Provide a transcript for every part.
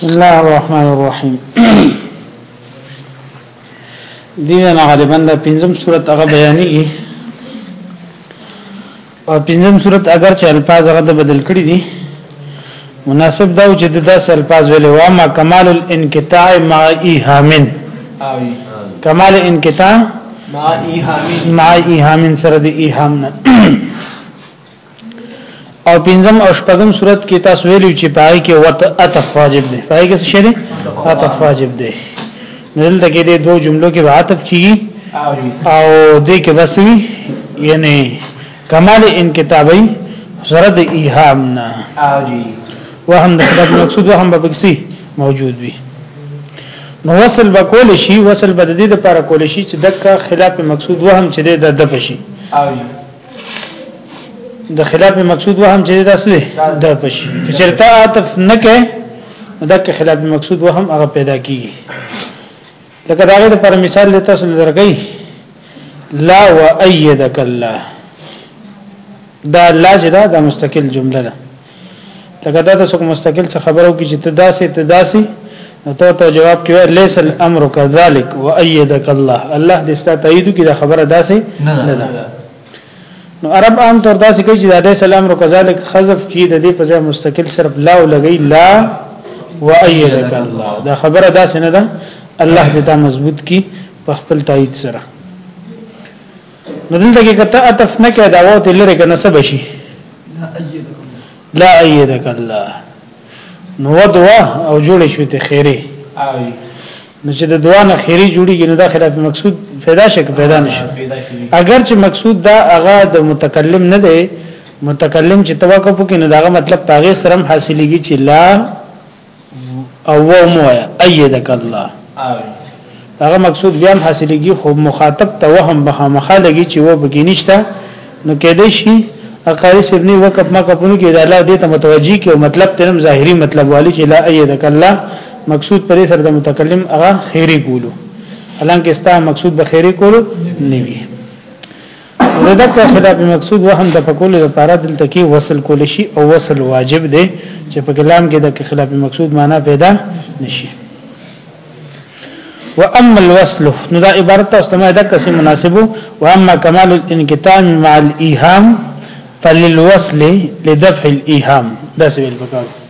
بسم الله الرحمن الرحیم دیو نه غالبا د پنځم صورت هغه بیانېږي او پنځم صورت اگر چې الفاظ هغه د بدل کړی دي مناسب دا چې د داس الفاظ ویل و ما کمال الانقطاع ما ایهامن کمال انقطاع ما ایهامن ما ایهامن سره د ایهامن او پنځم او شپږم صورت کې تاسو ویلو چې پای کې وت اتف واجب دی پای کې څه دی اتف واجب دی نل دغه دې دوه جملو کې عاطف کیږي او دې کې بس وی یعنی کمال انکتابی سره د ایهام نه وهم د خدای مقصود وهم به بکسي موجود وي نو وصل به کول شي وصل به د دې لپاره کول شي چې دغه خلاف مقصود وهم چې د د پشي د خلاف مقصود وهم چې دا سره دا پشي چرته عاطف نه کې دا کې خلاف مقصود وهم هغه پیدا کیږي لکه دا غیر پر مثال لته سن درګی لا وایدک الله دا لا جدا دا مستقل جمله ده لکه دا تاسو کوم مستقل څه خبرو کې چې تداسي تداسي نو ته ته جواب کې ليس الامر كذلك وايدك الله الله دې ستاسو تایید کې دا خبره داسي نه ده نو عرب عام طور داسې کوي چې دا ليس الامر كذلك حذف کې د دې په ځای مستقل صرف لا لګي لا وايدك الله دا خبره داسې نه ده الله دې تا مضبوط کی په خپل تایید سره نو دلته کې کته عطف نه کې دا وو ته لره کنه سب شي لا ايدک الله نو دوا او جوړ شو ته خیره نو چې د دوا نه خیری جوړیږي نو دا خلاف مقصود پیدا شي که پیدا نشي اگر چې مقصود دا هغه د متکلم نه دی متکلم چې توقف کوي نو دا مطلب پاغه سرم حاصلېږي چې لا او و مو ايدک الله هغه مقصود بیا حاصلېږي خو مخاطب ته وهم به مخه لګي چې و بګی نشته نو کې دې شي اقاری سبنی وکب ما کپونو کې دا الله دې ته متوجي کې او مطلب ترم ظاهري مطلب والی چې لا ايدک الله مقصود پرې سره د متکلم هغه خیری کولو الان کې ستا مقصود به خیری کولو نه وي نو دغه خلاف مقصود وهم د پکول لپاره دلته کې وصل کول شي او وصل واجب دی چې په کلام کې د خلاف مقصود معنا پیدا نشي واما الوصل نو دا عبارت استمه د کسي مناسبو واما کمال الانقطاع مع الايهام فللوصل لدفع الايهام دا سویل پکاره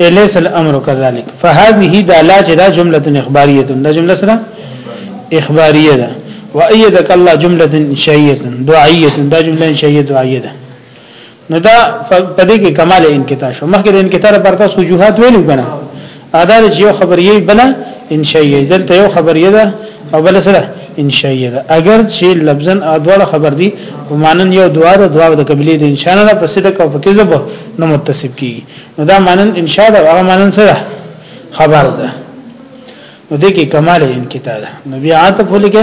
الیس الامر كذلك فهذه دا لا چې دا جمله اخباریه دا جمله سره اخباریه ده وايدك الله جمله انشائيه دعائيه دا جمله انشائيه دعائيه ده نو دا په دې کې کمال انقطاع شو مخکې د انقطاع لپاره تاسو وجوهات ویلو کنه ادا چې یو خبر یې بل انشائيه دلته یو خبر یې ده او بل سره انشائيه ده اگر چې لفظا ادوار خبر دي ومانن یو دعا ده دعا د قبلي د انشاء الله په صدق او په کذب نو متصف کیږي نو دا منن انشاء ده هغه منن سره خبر ده نو دې کې کمال انکتا ده نو بیا عاطف لکه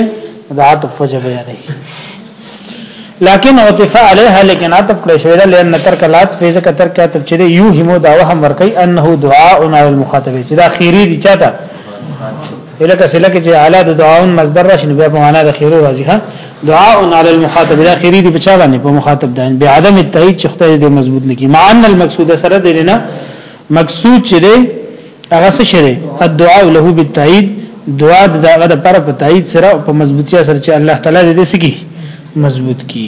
دا عاطف وجه بیانې لكن عطف عليها لكن عطف کړی شوی ده لئن ترک لات فیز کتر کې عطف چره یو همو دا وهم ورکي انه دعاء علی المخاطب چې دا خیری دي چاته الکه سله کې چې اعلی د دعاون مصدر راشي نو بیا په معنا د خیرو راځي ها دعاء علی المخاطب دا خیری دی بچا باندې په مخاطب دی به عدم التایید چې خدای دې مضبوط لګي مع ان المقصود سره دې نه مقصود چې دی هغه څه شری الدعاء له بالتایید دعا د هغه د پر په تایید سره په مضبوطی سره چې الله تعالی دې سکی مضبوط کی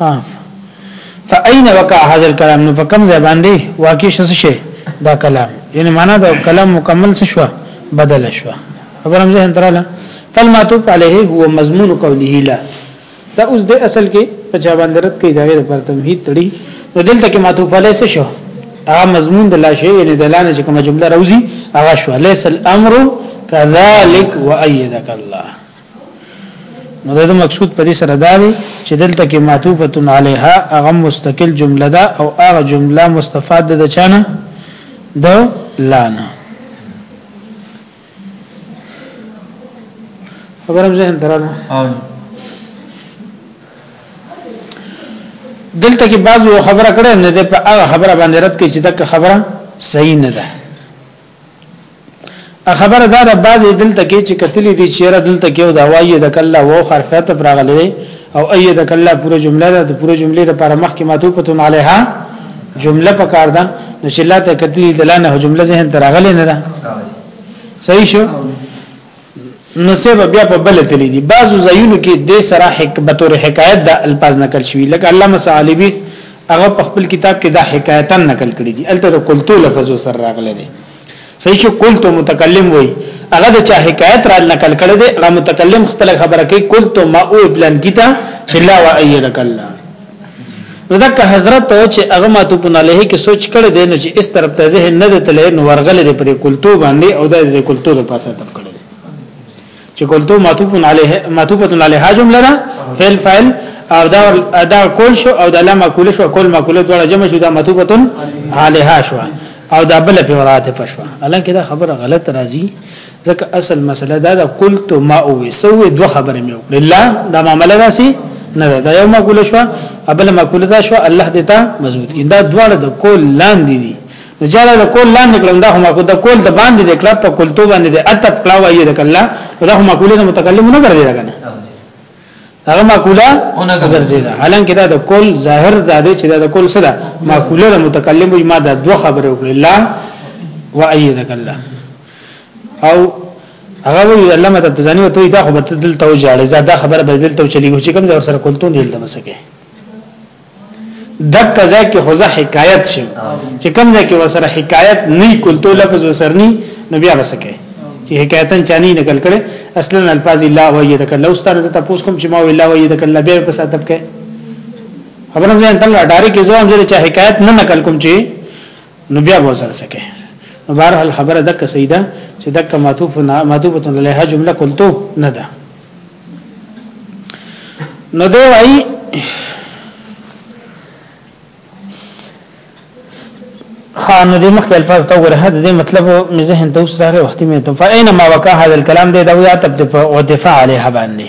ها فاين وقع هذا الكلام نو په کوم ځای باندې واقع شس شي دا کلام یعنی معنا دا کلام مکمل څه شو بدل شو خبر هم ځین تراله فالمعتوب عليه هو مضمون قوله لا دا اوس د اصل کې په چا باندې رد کوي دا غیر پر تمهید تړي نو دلته کې معتوب عليه څه شو هغه مضمون د لا شی یعنی د لانه چې کومه جمله راوځي هغه شو ليس الامر كذلك وايدك الله نو دا مقصود په دې سره دا دی چې دلته کې معطوفه علیها هغه مستقل جمله ده او هغه جمله مستفاد ده د چانه د لانا خبرم ذهن درانه دلته کې بعضو خبره کړې نه ده په هغه خبره باندې رد کې چې دا خبره صحیح نه ده خبره دا ده بعضې دلته کې چې کتلی دي چیرې دلته کې او دا وایي د کله وو خرفت پر غلې او اي د کله پوره جمله ده د پوره جملې لپاره مخکې ماتوبتون علیها جمله پکار ده نو چې لا ته کتلی دلانه جمله ذهن تر غلې نه ده صحیح شو نو سبب بیا په بل تللی دي بعضو زینو کې د سره حکمت او حکایت د الفاظ نقل شوی لکه علامه سالبی هغه په خپل کتاب کې دا حکایتا نقل کړی دي الته د قلتو لفظ سره راغلی دی صحیح شو قلتو متکلم وای هغه د چا حکایت را نقل کړی دی هغه متکلم خپل خبره کوي قلتو ما او ابلن کیتا خلا و ایدک الله نو دک حضرت ته چې هغه ماتو په ناله کې سوچ کړي دی نو چې اس طرف ته ذهن نه دتلې نو ورغل دی پر کلتو باندې او د کلتو په پاسه تب کړي چې کلتو ماتو په ناله ماتو په ناله حجم لره فعل فعل او دا ادا کول شو او د لما کول شو کول ما کول دواړه جمع شو دا ماتو په تن علیها شو او دا بل په وراته پښو الکه دا خبره غلط راځي ځکه اصل مسله دا ده قلت ما او سوې دوه خبرې مې وکړې لا دا معاملې راسي نه ده دا یو مقوله شو ابل مقوله دا شو الله دې ته مضبوط کړي دا دواړه د کول لاندې دي نو جاله د کول لاندې کړم دا هم کو د کول د باندې د کلب په کول تو باندې د اتب کلا وایي د کلا دا هم مقوله متکلم نه ګرځي دا کنه هغه مقوله نه ګرځي دا حالانکه دا د کول ظاهر دا دی چې دا د کول سره مقوله متکلم وي ما دا دوه خبره وکړه لا وایي د کلا او هغه وی الله مت تزانی وته دا خو بت دل تو جاړه زه دا خبره به دل تو چلی ګو چې کوم ځور سره کولتون دل دمسکه دک ځای کې خو حکایت شي چې کوم ځای کې وسره حکایت نه کولتو لفظ وسرنی نو بیا وسکه چې حکایتن چانی نقل کړي اصلا الفاظ الله و یذک الله استاد زه تاسو کوم چې ما وی الله و یذک الله به په ساتب کې خبرم ځان تل ډاري کې زوم زه چې حکایت نه نقل کوم چې نو بیا به سره سکه نو بهر حال خبره دک سیدا چې دک معطوف نه معطوفه له جمله قلتو نه ده نو دی وای خان دې مخکې الفاظ ته وره حد دې مطلب مې ذهن ته وسره وخت مې ته فاینما وقع هذا الكلام دې دا ویا تب او دفاع علیه باندې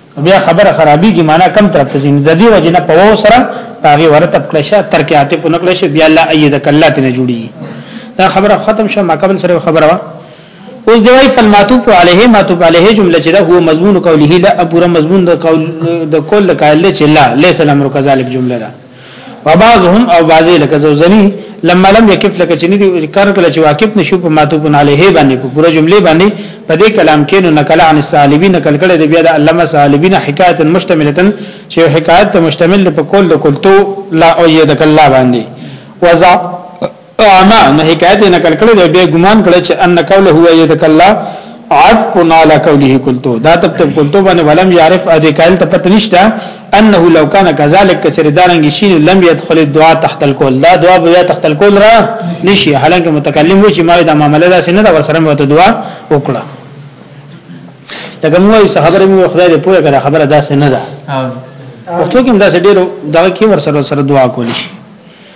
بیا خبره خرابېږي معنا کم طرف ته ځین د دې وجه نه په وو سره هغه ورته کړه شه ترک عاطف نه کړه شه بیا الله ايد کله ته نه جوړي دا خبره ختم شه ما قبل سره خبره وا اوس دی وای فلماتوب علیه ماتوب علیه جمله چې دا هو مضمون قوله لا ابو مضمون د قول د کول قائل چې لا ليس الامر كذلك جمله ده وبعضهم او بعضی لکه زوزنی لما لم یکف لکه چې ندی ذکر کله چې واقف نشو په معطوف علیه باندې په پوره جمله باندې په دې کلام کې نو نقل عن السالبین نقل کړي د بیا د علامه سالبین حکایت مشتمله چې حکایت ته مشتمل په کول د کولتو لا او یې د کلا باندې وزع اما نه حکایت نقل کړی دی به ګمان کړی چې ان قوله هو یدک الله عطف على قوله قلت دا تب تب قلت باندې ولم يعرف ادي قائل ته پته نشته انه لو كان كذلك کچری دارنګ شین لم يدخل الدعاء تحت القول دا دعا بیا تحت القول را نشي حالانکه متکلم وی چې ما دا معاملې دا سینه دا ورسره مو ته دعا وکړه لکه مو صحابه مو خدای دې پوهه کړه خبره دا سینه ده او څوک هم دا ډېر دا کې ورسره سره دعا کولی شي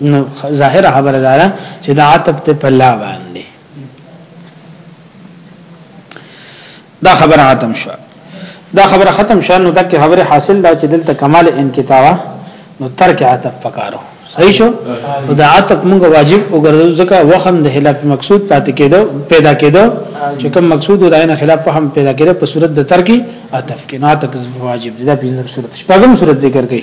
نو ظاهر خبره ده چې دا عتب ته په لا باندې دا خبره ختم شو دا خبره ختم شو نو دا کې خبره حاصل دا چې دلته کمال انکتاوا نو ترک عتب پکارو صحیح شو نو دا عتب موږ واجب وګرځو ځکه وخم د خلاف مقصود پاتې کېدو پیدا کېدو چې کوم مقصود د عین خلاف فهم پیدا کېدو په صورت د ترک عتب کې نه تک واجب دا پنځم صورت شپږم صورت ذکر کړي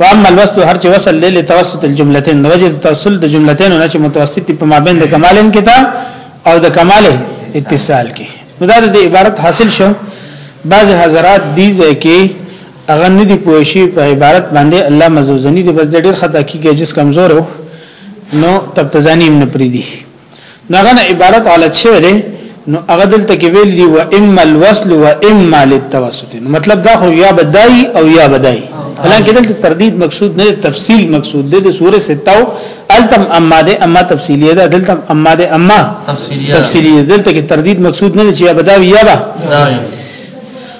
واما الوصل هر چې وصل لې لتوسط الجملتين د وجه توسل د جملتين نه چې متوسط په مابین د کمالین کې تا او د کمال اتصال کې نو دا د عبارت حاصل شو بعض حضرات دي ځکه اغه نه دي پوښي په عبارت باندې الله مزوزنی دي بس ډېر خطا کیږي جس کمزور نو تبتزانی نه پریدي نغه نه عبارت علت شوی دی نو هغه دلته کې ویل دی و اما الوصل و اما للتوسط نو مطلب دا خو یا بدای او یا بدای حالانکه دلته تردید مقصود نه تفصیل مقصود دی د سوره 6 التم اما ده اما تفصیلیه ده دلته اما ده اما تفصیلیه دلته کې تردید مقصود نه چې یا بدای یا با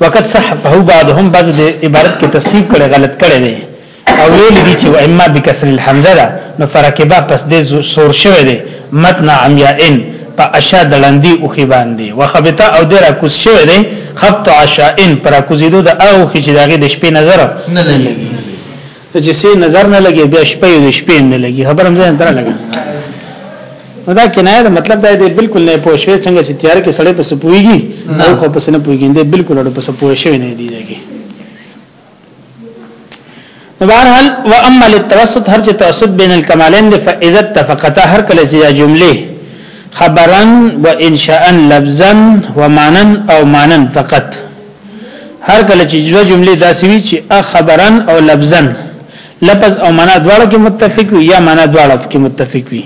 وقت صحبه بعضهم بعض د عبارت کې تصحیح کړي غلط کړي دي او ویل دي چې اما بکسر الحمزه ده نو فرکبه پس د سور شوی دی متن عمیائن په اشا دلندی او خي باندې وخبتا او درا کوس شوی دی خبط عشائن پر کوزیدو د او خي چې دغه د شپې نظر نه لګي چې سي نظر نه لګي بیا شپې او شپې نه لګي خبر هم ځان تر لګي دا کنایه دا مطلب دا دی بالکل نه پوه شوی څنګه چې تیار کې سړی په سپويږي او خو په سن پويږي دی بالکل اړ په سپوه شوی نه دی داږي بهرحال واما للتوسط هر چې توسط بین الکمالین دی فاذا اتفقتا هر کله چې جمله خبرا وانشاء لفظا ومانا او مانا فقط هر کله چې دوه جملې داسې وي چې خبرن او لفظن لفظ او معنا دواړه کې متفق وي یا معنا دواړه کې متفق وي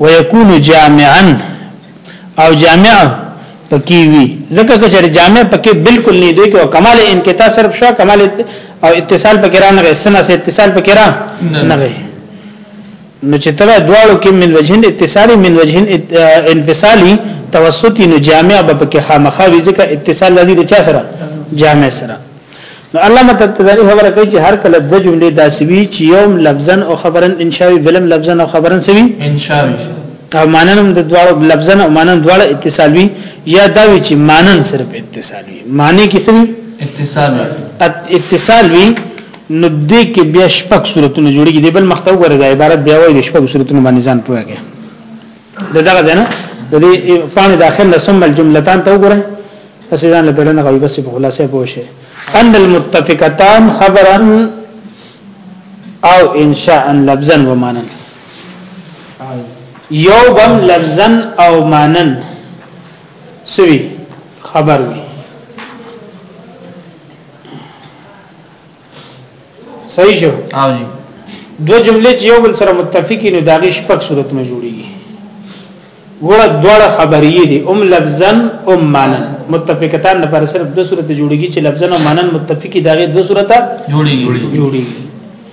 ويكون جامعا او جامع پکې وي ځکه چې جامع پکې بالکل نه دی او کمال انقطاع صرف شو کمال او اتصال پکې را نه غي سنه اتصال پکې را نه غي نو چې تر دواړو کې من وجهن اتصالي من وجهن انفصالي توسطي نو جامع به پکې خامخا وي ځکه اتصال لذي د چا سره جامع سره نو الله متتذری خبره کوي چې هر کله د جملې داسې وي چې یوم لفظا او خبرا انشاوي بلم لفظا او خبرا سوي انشاوي او ماننم د دواړو لفظا او مانن دواړه اتصال وي یا دا وی چې مانن صرف اتصال وي معنی کې سوي اتصال اتصال وي نو دې کې بیا شپږ صورتونه جوړیږي دی بل مخته وګوره دا عبارت بیا وایي شپږ صورتونه باندې ځان پوهیږي د دغه ځنه د دې پانه داخل نه ثم الجملتان ته وګوره پس ځان له پیرنه غوي بس په خلاصه پوه شي ان المتفقتان خبرا او انشاء لفظا ومانا یو بم لفظا او مانا سوي خبر وي صحیح شو او جی دو جملې چې یو بل سره متفقې نه داغي شپږ صورتونه جوړیږي ګوره دواړه خبرې دي ام لفظا ام معنا متفقتان لپاره صرف دو صورت جوړیږي چې لفظا او معنا متفقي داغي دو صورت جوړیږي جوړیږي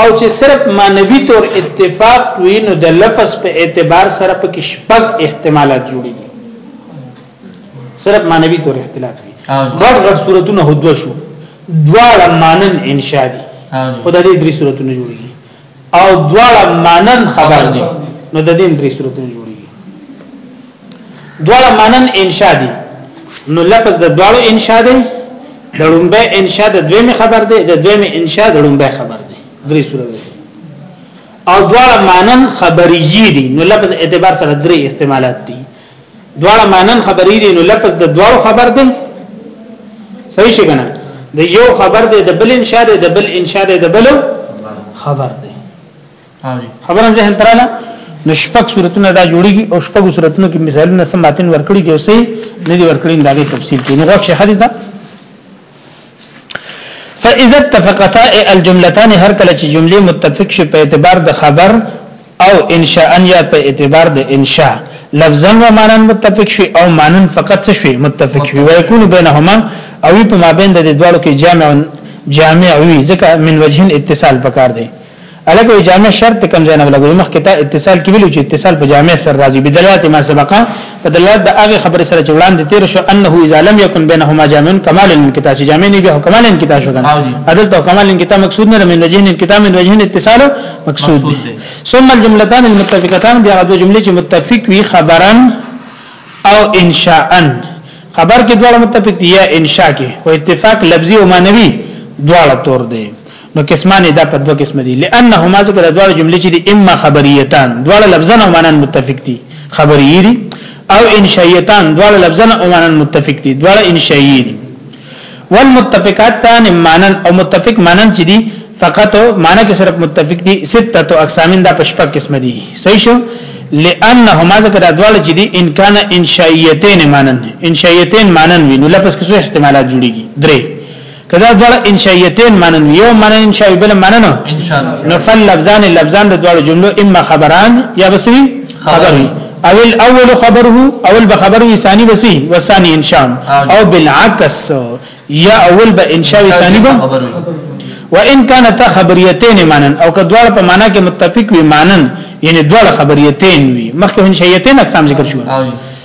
او چې صرف معنوي تور اتفاق وي نو د لفظ په اعتبار سره په کې شپږ احتمالات جوړيږي صرف معنوي تور اختلاف وي غړ غړ صورتونه هدو شو دواړه مانن انشاء دي او د دې درې صورتونه جوړيږي او دواړه مانن خبر دي نو د دې درې صورتونه دواړه مانن انشاء دي نو لفظ د دواړو انشاء دی د لومبه انشاء د دویمه خبر دی د دویمه انشاء د لومبه خبر دی درې صورت دی او دواړه مانن خبري دي نو لفظ اعتبار سره درې احتمالات دي دواړه مانن خبري دي نو لفظ د دواړو خبر دی صحیح شي کنه د یو خبر دی د بل انشاء دی د بل انشاء دی د بل خبر دی خبره ذهن تراله نو شپږ صورتونه دا جوړیږي او شپږ صورتونو کې مثالونه سم ماتن ورکړي دي او سي نه دي ورکړي دا غي تفصیل کې نو غوښ شي حدیث فاذا اتفقتا الجملتان هر کله چې جملې متفق شي په اعتبار د خبر او انشاء ان یا په اعتبار د انشاء لفظا و معنا متفق شي او معنا فقط څه شي متفق شي ويكون بينهما او په مابین د دوالو کې جامع جامع وي ځکه من وجهن اتصال پکار دی الګ وی جامع شرط کم ځای نه ولګوي مخکې ته اتصال کې ویلو چې اتصال په جامع سره راځي بدلالت ما سبقه په دلالت د هغه خبره سره چې وړاندې تیر شو انه اذا لم يكن بينهما جامع کمال الانقطاع چې جامع نه به کمال الانقطاع شو کنه عدل ته کمال الانقطاع مقصود نه من وجهين انقطاع من وجهين اتصال مقصود دي ثم الجملتان المتفقتان بیا د جملې چې متفق وي خبرا او انشاء خبر کې دواړه متفق دي یا انشاء کې او اتفاق لفظي او معنوي دواړه تور دي نو قسمان دا په دوه قسم دي لانهما ذکر دواړه جملې چې دي اما خبريتان دواړه لفظن او معنا متفق دي خبري دي او انشائيتان دواړه لفظن او معنا متفق دي دواړه انشائي دي والمتفقاتان معنا او متفق معنا چې دي فقط معنا کې صرف متفق دي سته تو اقسامین دا پشپا قسم دي صحیح شو لانهما ذکر دواړه چې دي ان کان انشائيتين معنا انشائيتين معنا وي نو لفظ کې څه احتمالات جوړيږي درې کدا دواړه انشائیتین مانن یو مانن انشائی بل مانن نو فل لفظان لفظان د دواړو جملو اما خبران یا بسوی خبر وی او الاول خبره اول به خبر وی ثانی بسی و ثانی انشاء او بالعکس یا اول به انشاء وی ثانی به وان كانت خبريتين مانن او که دواړه په معنا کې متفق وي مانن یعنی دواړه خبريتين وي مخکې انشائیتین اقسام ذکر شو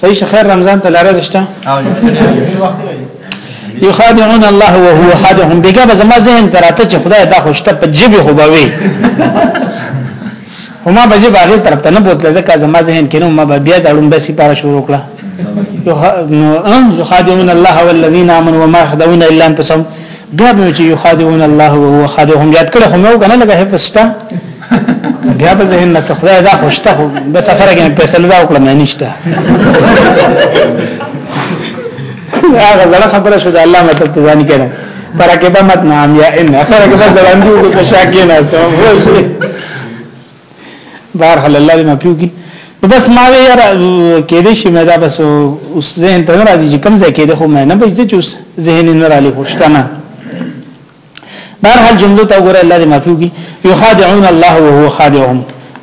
صحیح شخیر رمضان ته لارز شته یخادعون الله وهو خادعهم دغه به زما ذهن تراته چې خدای دا خوشته په جيبي خو بوي هما به جيب هغه طرف ته نه بوتل ځکه زما ذهن کې نو ما به بیا د اړوند سي پاره شروع کړه یخادعون الله والذین آمنوا وما يخدعون الا انفسهم دا به چې یخادعون الله وهو خادعهم یاد کړه هم یو کنه لګه هفستا بیا به ذهن ته خدای دا خوشته خو به سفر کې پیسې نه دا وکړه مې نشته هغه زړه خبره شو د الله مطلب ته ځان کړه فرکبه مت نام یا ان اخره کې بس دلاندو کو پشاکې نه استو بهر حل الله دې مپیو کی بس ما وی یار کې دې شي مې دا بس اوس ذهن ته راځي چې کم ځای کې دې خو مې نه بچ چې اوس ذهن نه را لې خوشته نه بهر حال جملو ته وګوره الله دې معفو کی یخادعون الله وهو خادعهم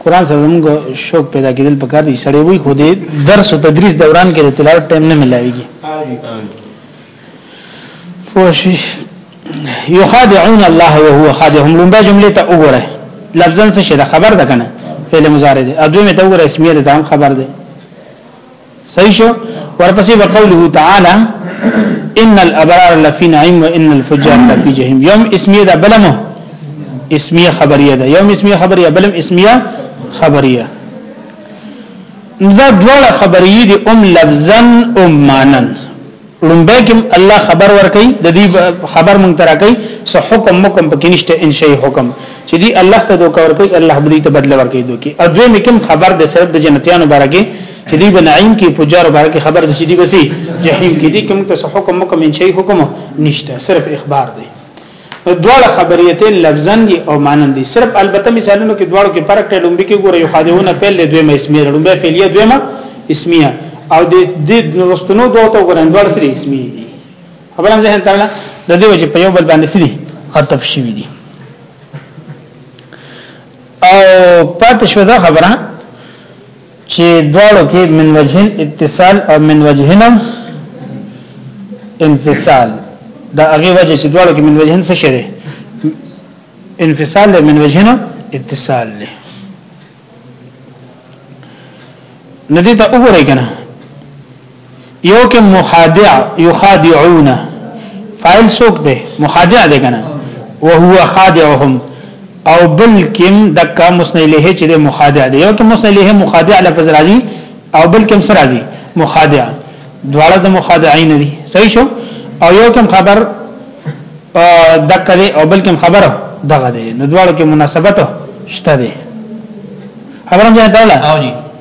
قران سره موږ شوق پیدا کېدل په کار دي سړی وي خو دې درس او تدریس دوران کې تلاوت ټایم نه ملایږي فوشش یخادعون الله وهو خادعهم لومبه جمله ته وګوره لفظن څه شي دا خبر ده کنه فعل مضارع دی ادوی مې ته وګوره اسمیه ده هم خبر ده صحیح شو ورپسې وقوله تعالی ان الابرار لفی نعیم وان الفجار لفی جهنم یوم اسمیه ده بلمه اسمیه خبریه ده یوم اسمیه خبریه بلم اسمیه خبریه دا دواړه خبریه دي ام لفظا ام مانن لومبه کې الله خبر ورکړي د دې خبر مونږ ترا کوي سو حکم مکم پکې نشته ان شي حکم چې دی الله ته دوکا ورکړي الله به دې ته بدل ورکړي دوکي او دوی مکم خبر د صرف د جنتیانو بارګه چې دی بنعیم کې پجار بارګه خبر د چې دی بسي جهنم کې دی کوم ته حکم مکم ان شي حکم نشته صرف اخبار دی نو دواړه خبريتين لفظن دي او مانن دي صرف البته مثالونو کې دواړو کې فرق ته لومبي کې ګوره یو خادعونه فعل دوی مې اسمي لومبي فعلیه دوی مې اسمیه او د دې رستنو دوه ته ګورن دوه سری اسمي دي خبر هم ځه تعالی د دې وجه په یو بل باندې سری عطف شي دي او پاتې شو دا خبره چې دواړو کې من وجهن اتصال او من وجهن انفصال دا هغه وجه چې دواړو کې من وجهن څه شری انفصال له من وجهن اتصال له ندی ته وګورئ کنه یو کې مخادع یخادعون فاعل سوک دی مخادع دی کنه وهو خادعهم او بل کم دکا مسند الیه چې د مخادع دی یو کې مسند الیه مخادع لفظ راځي او بل کم سر راځي مخادع دواړه د مخادعين دي صحیح شو او یو کم خبر دکا دی او بل کم خبر دغه دی نو دواړو کې مناسبت شته دی خبرم ځای ته ولا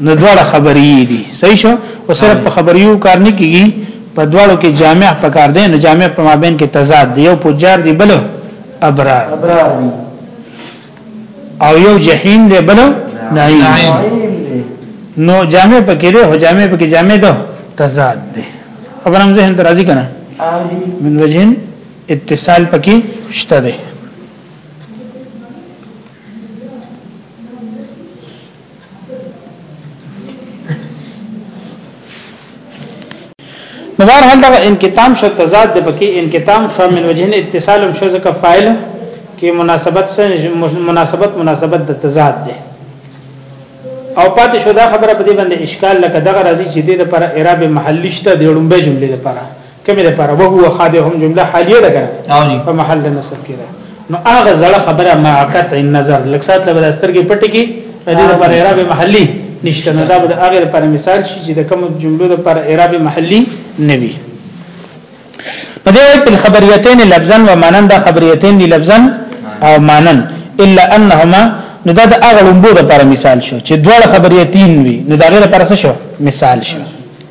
نو دواړه خبري دي صحیح شو او صرف په خبريو کار نه کیږي په دواړو کې جامع پکار دی نو جامع په مابین کې تضاد دی یو پجار دی بل ابرار ابرار دی او یو جهنم دی بل نعیم نو جامع پکې دی هو جامع پکې جامع ده تضاد دی خبرم ذهن درازي کنه من وجهن اتصال پکې شته دی نو بهر حال دا انکتام شو تضاد د پکې انکتام شو من وجهن اتصال شو ځکه فاعل کې مناسبت سره مناسبت مناسبت د تضاد ده او پاتې شو دا خبره په دې باندې اشکال لکه دغه راځي چې د لپاره اعراب محلی شته د لومبه جملې لپاره کمی ده پر وهو خادهم جمله حالیه ده کنه په محل نصب کې ده نو هغه زړه خبره ما عقد عین نظر لکسات له بلاستر کې پټ کې دې لپاره اعراب محلی نشته نه دا به هغه لپاره مثال شي چې د کوم جملو لپاره اعراب محلی نه وي په دې په خبريتين لفظا و معنا دا خبريتين دي لفظا او معنا الا انهما نو دا د هغه لومبو لپاره مثال شو چې دوه خبريتين وي نو دا غیر لپاره شو مثال شو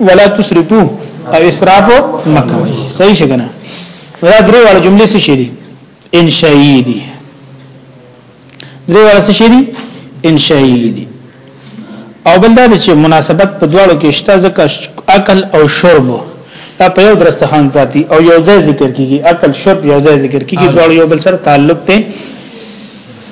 ولا تسرفو او اسراف مکوي صحیح شګنه دا درې واړه جملې څه شي دي انشائی دي درې واړه څه شي دي انشائی دي او بل دا چې مناسبت په دواړو کې شته ځکه عقل او شرب دا په یو درستخان پاتې او یو ځای ذکر کیږي عقل شرب یو ځای ذکر کیږي دواړو یو بل سره تعلق ته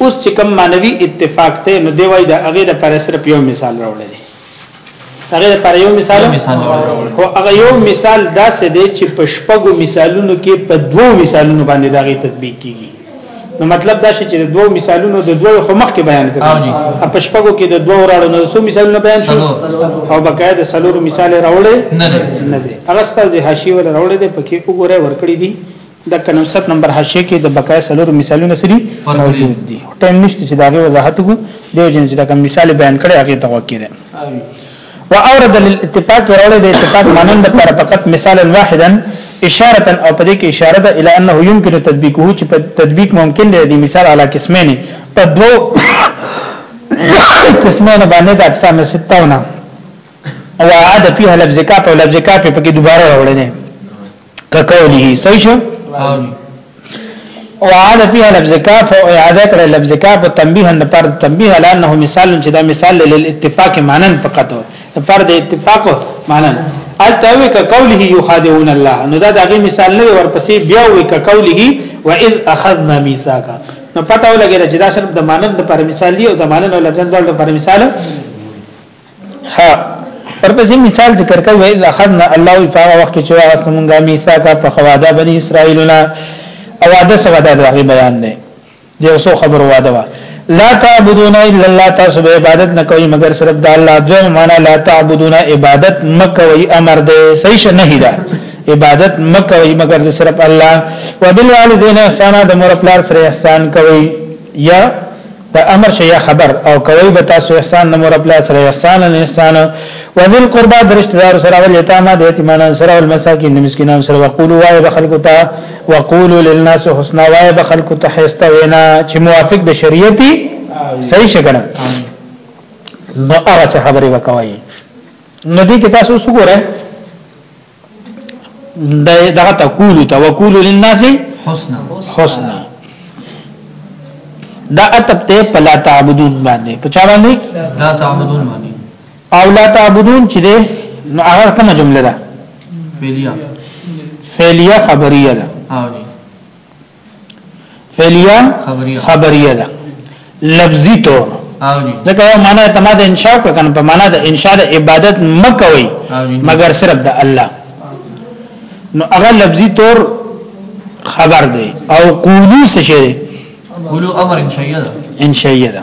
اوس چې کوم معنوي اتفاق ته نو دی وای دا هغه د پر صرف یو مثال راوړل دي هغه پر یو مثال هو هغه یو مثال دا څه دی چې په شپږو مثالونو کې په دوو مثالونو باندې دا غي تطبیق کیږي نو مطلب دا شي چې د دوو مثالونو د دوو خو مخ کې بیان کړو په شپږو کې د دوو راړو نو څو مثالونه بیان شي او بقایا د سلورو مثال راوړل نه نه دي هغه ستاسو د حاشیه ول راوړل دي پکې وګوره ورکړي دي د کنوسط نمبر حاشیه کې د بقای سلور مثالونه سری موجود دي ټایم نشته چې دا غي وضاحت کو دی جن چې دا کوم مثال بیان کړي هغه ته وکړي او اورد للاتفاق ورول د اتفاق مانند لپاره فقط مثالا واحدا اشاره او په دې کې اشاره ده اله انه يمكن تطبيقه چې په تطبیق ممکن دی د مثال علا قسمین په دوو قسمین باندې د اقسام ستاونه او عاد فيها لفظ کاپ او لفظ کاپ په کې دوباره راوړل کقوله صحیح شو او عاد فيها لفظ کاف او اعاده کړه لفظ کاف او تنبيه نه پر تنبيه على انه مثال چې دا مثال للاتفاق معنا فقط پر د اتفاق معنا التوي كقوله يخادعون الله نو دا دغه مثال نه ورپسې بیا وی کقوله واذ اخذنا ميثاقا نو پته ولګی چې دا صرف د مانن د پر مثال دی او د مانن او لفظن د پر مثال ها ورپسې مثال ذکر کوي وایي اخذنا الله په هغه وخت کې چې هغه څنګه میثاق په خواده بنی اسرائیلنا او واده سره د هغه بیان دی د اوسو خبرو واده وا لا تعبدون الا الله تاسو به عبادت نه کوي مگر صرف د الله دوی معنا لا تعبدون عبادت مکوي امر دی صحیح نه هیدا عبادت مکوي مگر صرف الله وبالوالدین احسانا د مور پلار سره احسان کوي یا ته امر شي یا خبر او کوي به تاسو احسان نه مور خپل سره احسان نه احسان وذل قربا درشت دار سره ول یتاما د یتیمانان سره ول مساکین د مسکینان سره وقولو وای به خلکو ته وقولو للناس حسنا وای به خلکو ته حسته وینا چې موافق د شریعت صحیح شګنه نو هغه خبرې وکوي نو دې کې تاسو وګورئ دغه تقول توکول للناس حسنا حسنا دا اتب ته پلا تعبدون باندې په چا باندې لا تعبدون باندې او لا تعبدون چې ده نو هغه کومه جمله ده فعلیه فعلیه خبریه ده فعلیه خبریه ده لفظی طور ځکه یو معنا ته ما د انشاء کو کنه په معنا د انشاء د عبادت مکوي مگر صرف د الله نو هغه لفظي طور خبر دی او قولو څه شي قولو امر انشاء ده انشاء ده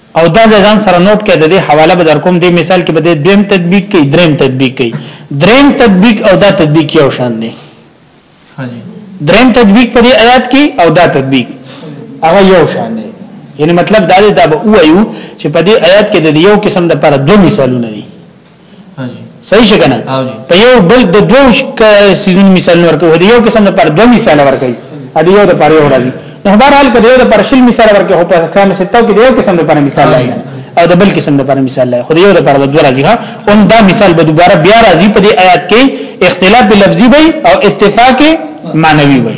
او دا ځان سره نوٹ کړئ د دې حواله به در کوم دې مثال کې به دې دویم تطبیق کوي دریم تطبیق کوي دریم تطبیق او دا تطبیق یو شان دی دریم تطبیق په دې آیات کې او دا تطبیق هغه یو شان دی یعنی مطلب دا دی دا به وایو چې په دې آیات کې د یو قسم د پر دوه مثالونه دي صحیح شګه نه په یو بل د دوه سیزن مثال ورکو دی یو قسم لپاره دوه مثال ورکړي ا دې یو د پاره یو راځي نو بهر حال کړي یو د پاره شل مثال ورکو هو په کلام ستو کې یو قسم لپاره مثال لای او د بل قسم لپاره مثال لای خو یو د پاره دوه راځي ها اون دا مثال به دوباره بیا راځي په دې آیات کې اختلاف لفظي وي او اتفاق معنوي وي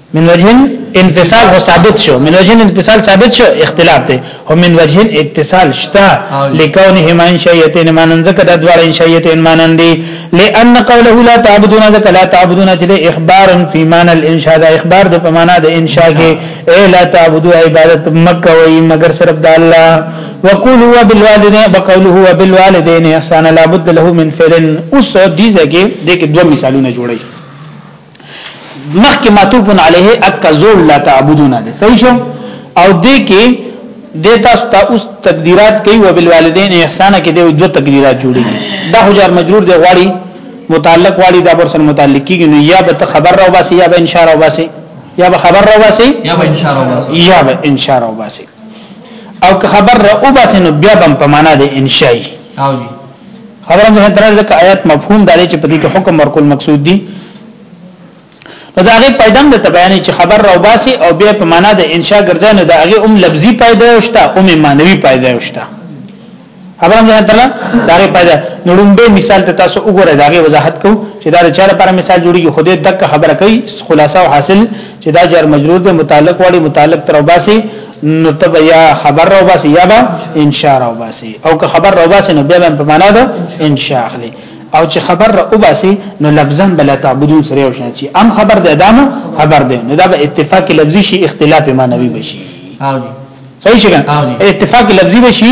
من وجه انفصال هو ثابت شو من وجه انفصال ثابت شو اختلاف دی هم من وجه اتصال شتا لکونه من شیئتین مانن ذکر د دوار شیئتین مانن دی لئن قوله لا تعبدون ذک لا تعبدون چې اخبار فی معنی الانشاء دا اخبار د پمانا د انشاء کې اے لا تعبدو عبادت مکه وی مگر صرف د الله وقوله وبالوالدين وقوله وبالوالدين احسان لابد له من فعل اوس دې ځکه د دوه مثالونه جوړي مخک معطوف علیه اک زول لا تعبدون ده صحیح شو او دې کې د تاسو ته اوس تقدیرات کوي او بالوالدین احسان کې دوی دوه تقدیرات جوړي دا حجر مجرور دی غواړي متعلق والی دا بر سره متعلق کیږي نو یا به خبر راو باسي یا به ان شاء الله باسي یا به خبر راو باسي یا به ان شاء الله باسي یا به ان شاء الله باسي او که خبر راو باسي نو بیا به په معنا د انشاء او جی خبره مې درنه ځکه آیات مفهوم دالې چې په دې کې حکم ورکول مقصود دي نو دا غي پیدام د تبیان چې خبر راو باسي او بیا په معنا د انشاء ګرځي نو دا غي ام لفظي پیدا وشته ام معنوي پیدا وشته خبره مې درنه دا غي پیدا نو لومبه مثال ته تاسو وګورئ دا غي وضاحت کو چې دا چاره پر مثال جوړیږي خو دې دک خبره کوي خلاصه او حاصل چې دا جار مجرور دی متعلق واړي متعلق تر وباسي نو تب یا خبر راو باسي یا با انشاء راو باسي او که خبر راو باسي نو بیا په معنا ده انشاء اخلي او چې خبر را وباسي نو لفظا بلا تعبدون سره یو شان شي ام خبر ده دامه خبر ده نو دا به اتفاق لفظي شي اختلاف معنوي بشي صحیح شګه اتفاق لفظي بشي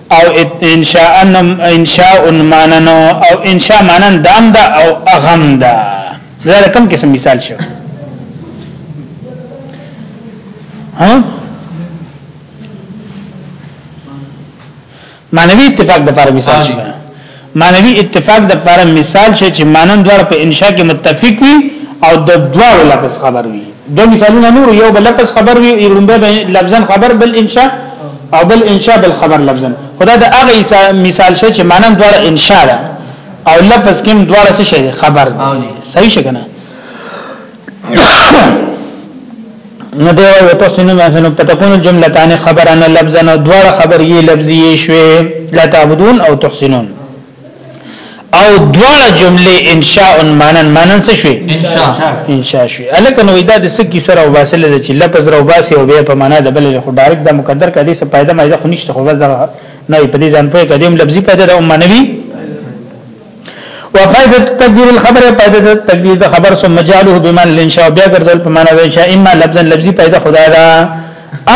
او انشاء انشاء مانن او انشاء مانن دام دا او اغم دا زره کم قسم مثال شو ها معنوي اتفاق د پر مثال شي معنوي اتفاق د لپاره مثال شي چې مانن دواړه په انشاء کې متفق وي او د دواړو لفظ خبر وي دو مثالونه نور یو بل لفظ خبر وي ایرونده به لفظا خبر بل انشاء او بل انشاء بل خبر لفظا خدا د هغه مثال شي چې مانن دواړه انشاء ده او لفظ کې دواړه څه شي خبر صحیح شګنه نو دی او تاسو نه مثلا پتكون الجملتان خبرا لفظا دوړ خبر یې لفظي شوي لا تعبدون او تحسنون او دوړ جمله انشاء مانن مانن څه شوي انشاء انشاء شوي الکه نو دا د سکی سره او باسل د چې لفظ رو باسي او بیا په معنا د بل خو ډایرک د مقدر کدي څه پیدا مې خو نشته خو بس دا نه په دې ځان په قدیم لفظي پیدا د امنوي وفائده تقدیر الخبر فائده تقدیر د خبر ثم جعله بمعنى الانشاء بیا ګرځول په معنا د انشاء اما لفظا لفظي فائده خدا دا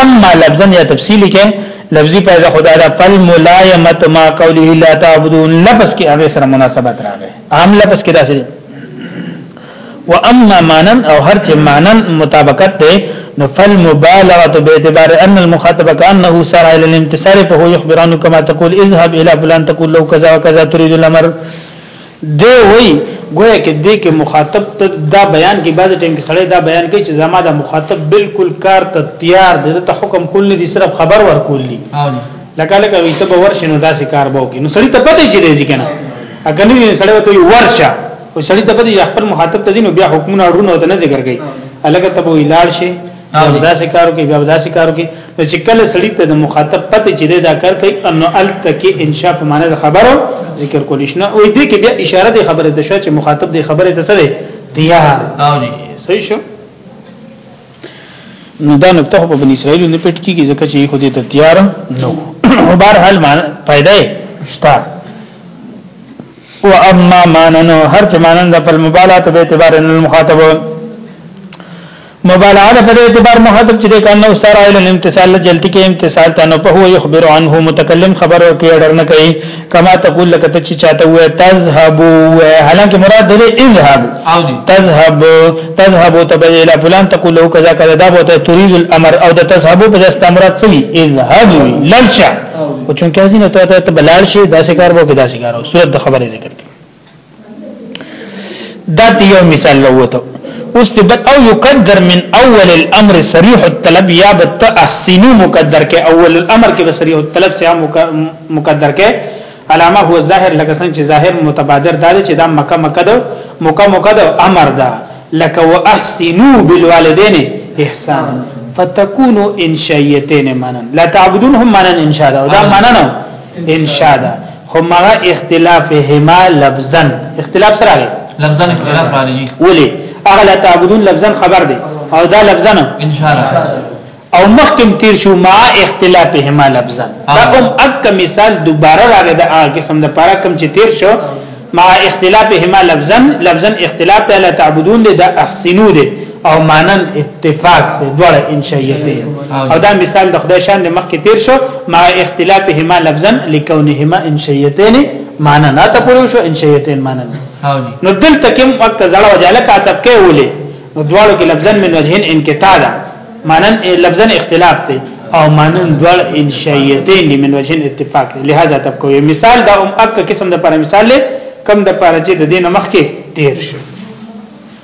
اما لفظا یا تفصیلی کې لفظي فائده خدا دا فل ملایمت ما قوله لا تعبدون لفظ کې هغه سره مناسبت راغی عام لفظ کې داسې و اما معنن او هر چې معنن مطابقت ده نو فالمبالغه باعتبار ان المخاطب كانه سار الى الامتثال فهو يخبرانه كما تقول اذهب الى فلان تقول له كذا وكذا تريد الامر دی وای گویا کې دې کې مخاطب ته دا بیان کې بعض ټیم کې سړی دا بیان کوي چې زما دا مخاطب بالکل کار ته تیار دی ته حکم کول نه دي صرف خبر ورکول دي لکه لکه وي ته ورشنو داسې کار بو کې نو سړی ته پته چي دی ځکه نه اګنې سړی ته ورشه خو سړی ته بده یا خپل مخاطب ته ځینو بیا حکمونه اړونه او نه ذکر کوي الګه ته وی لاړ شي دا څه کارو کې بیا دا څه کارو کې نو چې کله سړی ته د مخاطب پته چې دا کار کوي ان ال تکي انشاء په معنی د خبرو ذکر کول شنه او دې کې بیا اشاره د خبره ته شو چې مخاطب د خبره ته سره دی یار صحیح شو نو دا نقطه په بنی اسرائیل نه پټ کیږي ځکه چې خو دې ته تیار نو او بهر حال معنا پیدا شتا او اما مانن هر چې مانن د پر مبالغه په اعتبار ان المخاطب مبالغه په اعتبار مخاطب چې کنه استاد عین الامتصال جلتی کې امتصال تنه په هو یخبر عنه متکلم خبر او کې اډر نه کوي کما تقول لك ته چې چاته وې تذهب حالانکه مراد دې اذهب او دې تذهب تذهب تبع الى فلان تقول له كذا كذا دا بوته تريد الامر او ده تذهب په دستا مراد څه اذهب لرشا او چونکه ځینې ته ته بلال شي دا سکار وو کې دا سکار او صورت د خبره ذکر دا یو مثال لوته اوس ته بل او یقدر من اول الامر صریح الطلب یا بت احسنو مقدر کې اول الامر کې صریح الطلب سیا مقدر کې علامه هو ظاهر لکه څنګه چې ظاهر متبادر دا چې دا مکه مکه دو مکه مکه دو امر دا لکه واحسنو بالوالدین احسان فتكونو انشائیتین مانن لا تعبدونهم مانن انشاء دا دا مانن انشاء دا خو مغه اختلافهما لفظا اختلاف سره راغی لفظا اختلاف راغی ولی اغلا تعبدون لفظا خبر دی او دا لفظا ان شاء الله او مخکم تیر شو ما اختلافهما لفظا دا کوم اک مثال دوباره راغی دا قسم د پارا کم چې تیر شو ما اختلافهما لفظا لفظا اختلاف ته لا تعبدون دا احسنو دی او مانن اتفاق دی دواړه انشائیتین او دا مثال د خدای شان د مخکې تیر شو مع اختلافهما لفظا لکونهما انشائیتین مانن نه ته پوره شو انشائیتین مانن نو دلته کوم وخت زړه وجاله کا تبکه ولې نو دواړو کې لفظا من وجهن انقطاع ده مانن لفظا اختلاف دی او مانن دوړ انشائیتین من وجهن اتفاق دی لہذا تبکه مثال دا هم اک قسم د پر مثال کم د پر چې د دینه مخکې تیر شو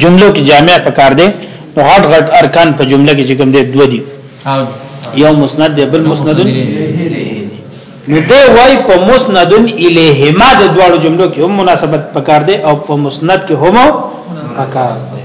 جملو کې جامع پکار دی نو غټ غټ ارکان په جمله کې کوم دی دوه دي یو مسند دی بل مسند نو دی وای په مسند الیه ما د دوړو جملو کې هم مناسبت پکار دی او په مسند کې هم پکار دی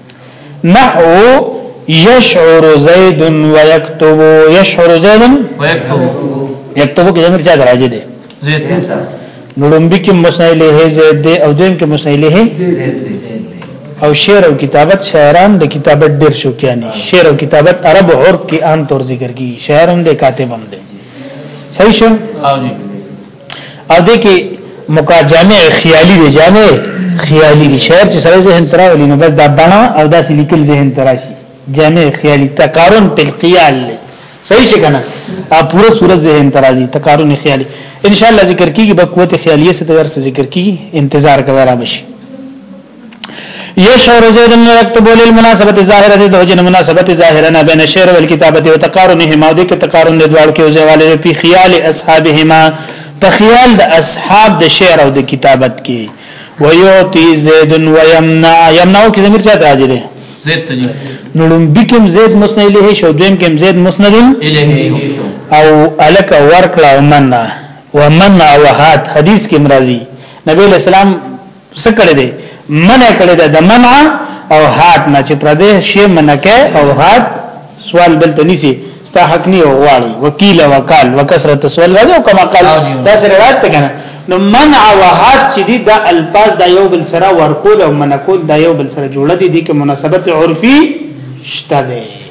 نحو یشعر زید و یکتب یشعر زید و یکتب یکتب کې زمير چا راځي دي زید نو لومبي کې مسند له زید دی او دویم کې مسند له زید دی او شعر او کتابت شاعران د کتابت ډیر شوقیان شعر او کتابت عرب او عرب کې عام طور ذکر کی شاعرم دي کاتبم دي صحیح شو او دې کې مکا جامع خیالي دی جامع خیالي دی شعر چې سره ذهن تراولي نو بس دا بنا او دا لیکل ذهن تراشي جامع خیالي تقارن په خیال دی صحیح شي کنه ا پوره صورت ذهن ترازي تقارن خیالي ان شاء الله ذکر کیږي بقوت خیالیه څخه درس ذکر کیږي انتظار کوي را بشي يشعر زيد انه يكتب للمناسبه ظاهره دي دوجه مناسبت ظاهره نه بین شعر او کتابه او تقارنهما او دي کې تقارن دي دوړ کې او زواله په خیال اصحابهما په خیال د اصحاب د شعر او د کتابت کې ويعطي زيد ويمنع يمنع کې زمير چا راځي دي زيد ته نو لوم بكم زيد مسند له شو دویم کې زيد مسند الیه او الک ورکړه ومنع ومنع وهات حدیث کې مرضی نبی اسلام څه کړی دی منع کړی دی د منع او حات نه چې پر دې شی منکه او حات سوال دلته نيسي ستا حق نه غواړي وکیل وکال وکثرت سوال راځي او کما قال دا سره راځي کنه نو منع او حات چې دي د الفاظ د یو بل سره ورکول او منکول د یو بل سره جوړه دي د مناسبت عرفي شته ده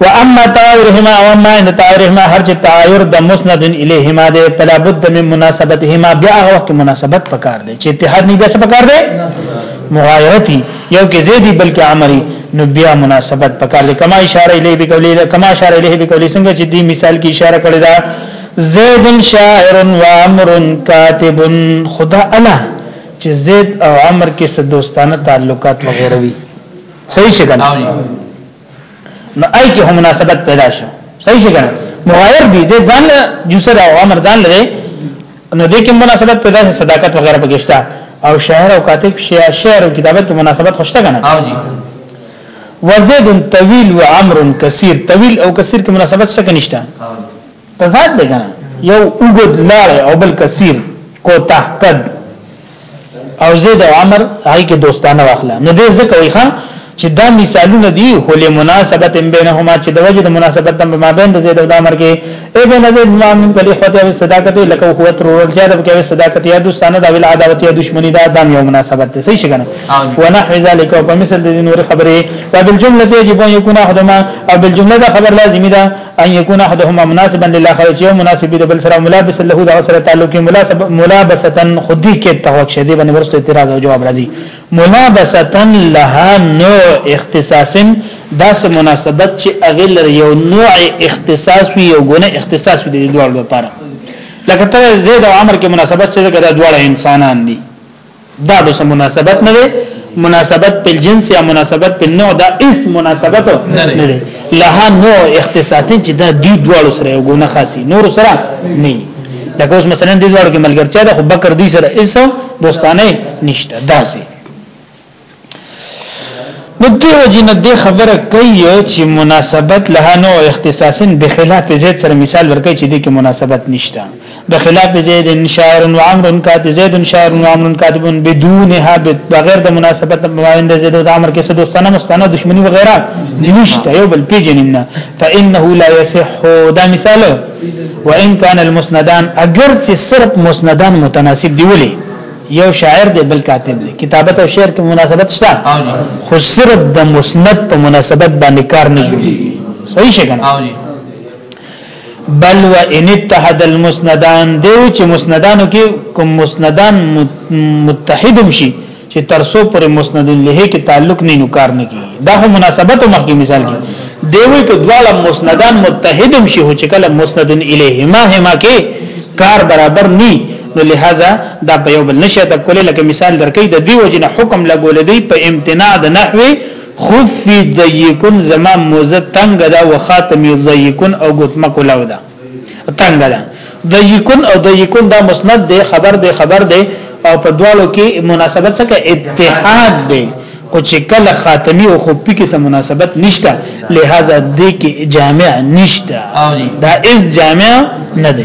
واما تعايرهما او اما ان تعايرهما هر چې تعاير د مسند الیهما ده فلا بد من مناسبتهما بیا هغه وخت مناسبت پکار دی چې اتحاد نه بیا څه پکار دی مغایرتی یو کې زیدی بلکې عملی نو بیا مناسبت پکار دی کما اشاره الیه بقولی کما اشاره الیه بقولی څنګه چې دی مثال کې اشاره کړی دا زید شاعر و عمر کاتب خدا الا چې زید او عمر کې څه دوستانه تعلقات وغیرہ وي صحیح څنګه نو آی کې هم مناسبت پیدا شو صحیح څنګه مغایر دي زه ځان جوسر او امر ځان لري نو دې کې مناسبت پیدا شي صداقت وغیرہ پکشتا او شاعر او کاتب شاعر شعر او کتابت په مناسبت خوشته کنه او جی وزید طویل و عمر کثیر طویل او کثیر کې مناسبت څه کنيشته تضاد دی کنه یو اوګد لار او بل کثیر کوتا قد او زید او عمر هاي کې دوستانه واخلا نو دې ځکه وي ښا چې دا مثالونه دي هو له مناسبت بینهما چې د وجه د مناسبت په مابین د زید او عمر کې اے به نظر ما من کلی خدای او صداقت لکه هو تر ورجا د کې صداقت یا دوستانه د ویل عدالت یا دښمنی دا د یو مناسبت دی صحیح شګنه ونحو ذلک او په مثل د نور خبره فبالجمله یجب ان يكون احدما او بالجمله دا خبر لازمي ده ان يكون احدهما مناسبا للاخر چې مناسب دی بل سره ملابس له دا سره تعلق ملاسب ملابسه خودي کې توقع شه دی باندې ورسته اعتراض او جواب راځي ملابسه لها نوع اختصاص داس مناسبت چې اغل یو نوع اختصاص وي یو غونه اختصاص وي د دوه لپاره لکه تر زید او عمر کې مناسبت چې دا دوه انسانان دي دا د سم مناسبت نه دی مناسبت په جنس یا مناسبت په نوع دا اس مناسبت نه دی لها نوع اختصاصي چې دا دی دوړو سره یو ګونه خاصي نور سره نه لکه اوس مثلا دی دوړو کې ملګرتیا ده خو بکر دی سره اس دوستانه نشته داسې نو دیو جن د خبره کوي چې مناسبت له نو اختصاصا بخلاف زید سره مثال ورکړي چې د کې مناسبت نشته بخلاف زید شاعر و عمرو کاتب زید شاعر و عمرو کاتب بدونها بغیر د مناسبت مابین د زید او عمر کې څه دوستانه مستانه دښمنی وغیرہ نشته یو بل پیجننه فانه لا يصح دا مثال وان كان المسندان اگر چې صرف مسندان متناسب دی ولي یو شاعر دی بل کاتب دی کتابت او شعر کې مناسبت شته خو صرف د مسند په مناسبت باندې کار نه جوړي صحیح څنګه بل و ان اتحد المسندان دیو چې مسندانو کې کوم مسندان متحدم شي چې ترسو پر مسند له کې تعلق نه نو کار نه کوي دا هم مناسبت او مخکې مثال کې دیوی که دوالا مسندان متحدم شی ہو چکل مسندن الیهما هما کې کار برابر نی نو لہذا دا په یو بل نشه د کولې لکه مثال درکې د دی وجه نه حکم لګول دی په امتناع د نحوی خفی ضیقن زما موزه تنگ دا و خاتمی ضیقن او گتمه کلاو دا تنگ دا ضیقن او ضیقن دا مسند دی خبر دی خبر دی او په دوالو کې مناسبت څخه اتحاد دی او چې کله خاتمی او خفی کې سم مناسبت نشته لہذا دی کې جامع نشته دا اس جامع نه دی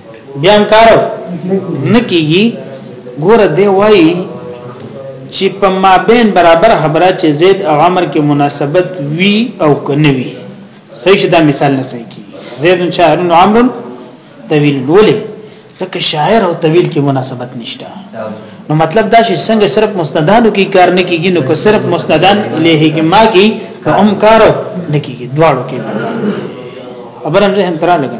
بیا هم کار نه کیږي ګوره دی وایي چې په مابین برابر خبره چې زید او عمر کې مناسبت وی او کنه وی صحیح شدا مثال نه صحیح کی زید شاعر او عمر طویل ولې ځکه شاعر او طویل کې مناسبت نشته نو مطلب دا چې څنګه صرف مستندانو کې کار نه کیږي نو که صرف مستندان له کې ما کې هم کار نه کیږي دواړو کې خبره هم ذهن ترا لګي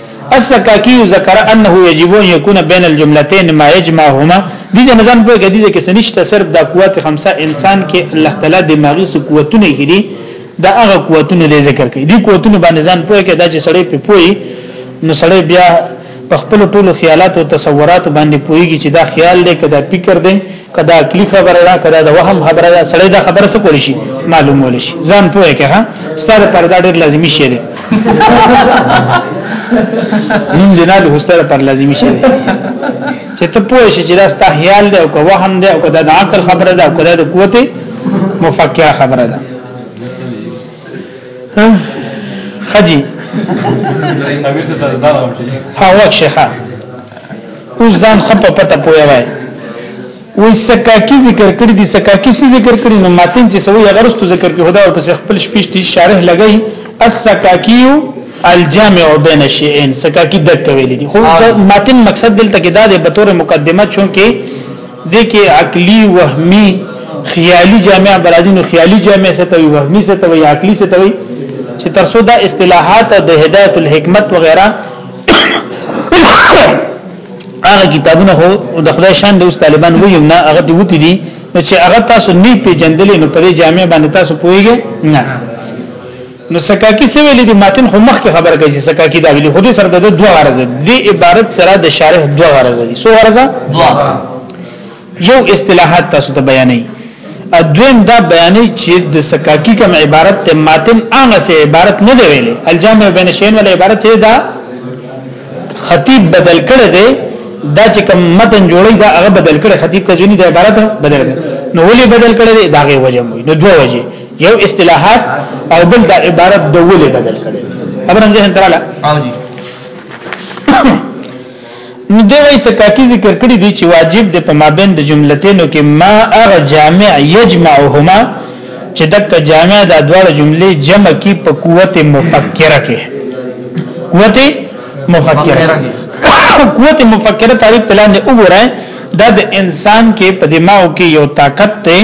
السکاکی ذکر انه یجب ان یکون بین الجملتین ما یجمعهما دې ځنځان په کې دې کې سنشته صرف د قوت خمسه انسان کې الله تعالی دماغي قوتونه کړي دا هغه قوتونه دې ذکر کړي دې قوتونه باندې ځان په کې دا چې سړی په پوي نو سړی بیا په خپل ټولو خیالات او تصورات باندې پويږي چې دا خیال دی کدا فکر دی کدا عقلی خبره ده کدا د وهم خبره ده سړی دا خبره څه کولی شي معلومول شي ځان پوهه کې ها ستاره پر دا ډیر لازمی شی دی نن جنا له ستاره پر لازمی شی دی چې ته پوه شي چې دا ستا خیال دی او که وهم دی او که دا د عقل خبره ده او که دا د قوت مفکره خبره ده خجی ها واک شیخه اوس ځان خپه پته پوي وای وې سکاکی ذکر کړی دي سکاکی څه ذکر کړی نو ماتین چې سوی غرستو ذکر کړي خدا او پس خپل شپشتي شارح لګی السکاکیو الجامع بین الشیئین سکاکی دک ویل دي خو ماتین مقصد دلته کې دا د بتور مقدمه چون کې دې کې عقلی وهمی خیالي جامع برازي نو خیالي جامع څه ته وي وهمي څه ته وي عقلي څه ته وي چې تر څو دا اصطلاحات د هدایت الحکمت وغیرہ هغه کتابونه هو د خدای شان د اوس طالبان ویم نه هغه دی وتی دي نو چې هغه تاسو نه پیژندلې نو په دې جامع باندې تاسو پوهیږئ نه نو سکاکی څه ویل دي ماتن خو مخکې خبره کوي چې سکاکی دا ویلي خو دې سره د دوه غرض دي عبارت سره د شارح دوه غرض دي سو غرض دوه یو اصطلاحات تاسو ته بیانې ادویم دا بیانې چې د سکاکی کوم عبارت ته ماتن هغه سه عبارت نه دی ویلي الجامع بین شین ول عبارت چې دا خطیب بدل کړي دی دا چې کوم متن جوړي دا هغه بدل کړي خطیب کځونی د عبارت بدل کړي نو ولې بدل کړي دا غي وجه مو نو دوه وجه یو اصطلاحات او بل د عبارت د ولې بدل کړي خبرم ذهن تراله او جی نو دی وایي سکاکی ذکر کړی دی چې واجب د په مابین د جملتینو کې ما اغه جامع یجمعهما چې دک جامع د دواړو جملې جمع کی په قوت مفکره کې قوت مفکره قوت مفکره تعریف تلاندې وګورئ دا د انسان کې په دماغ کې یو طاقت ته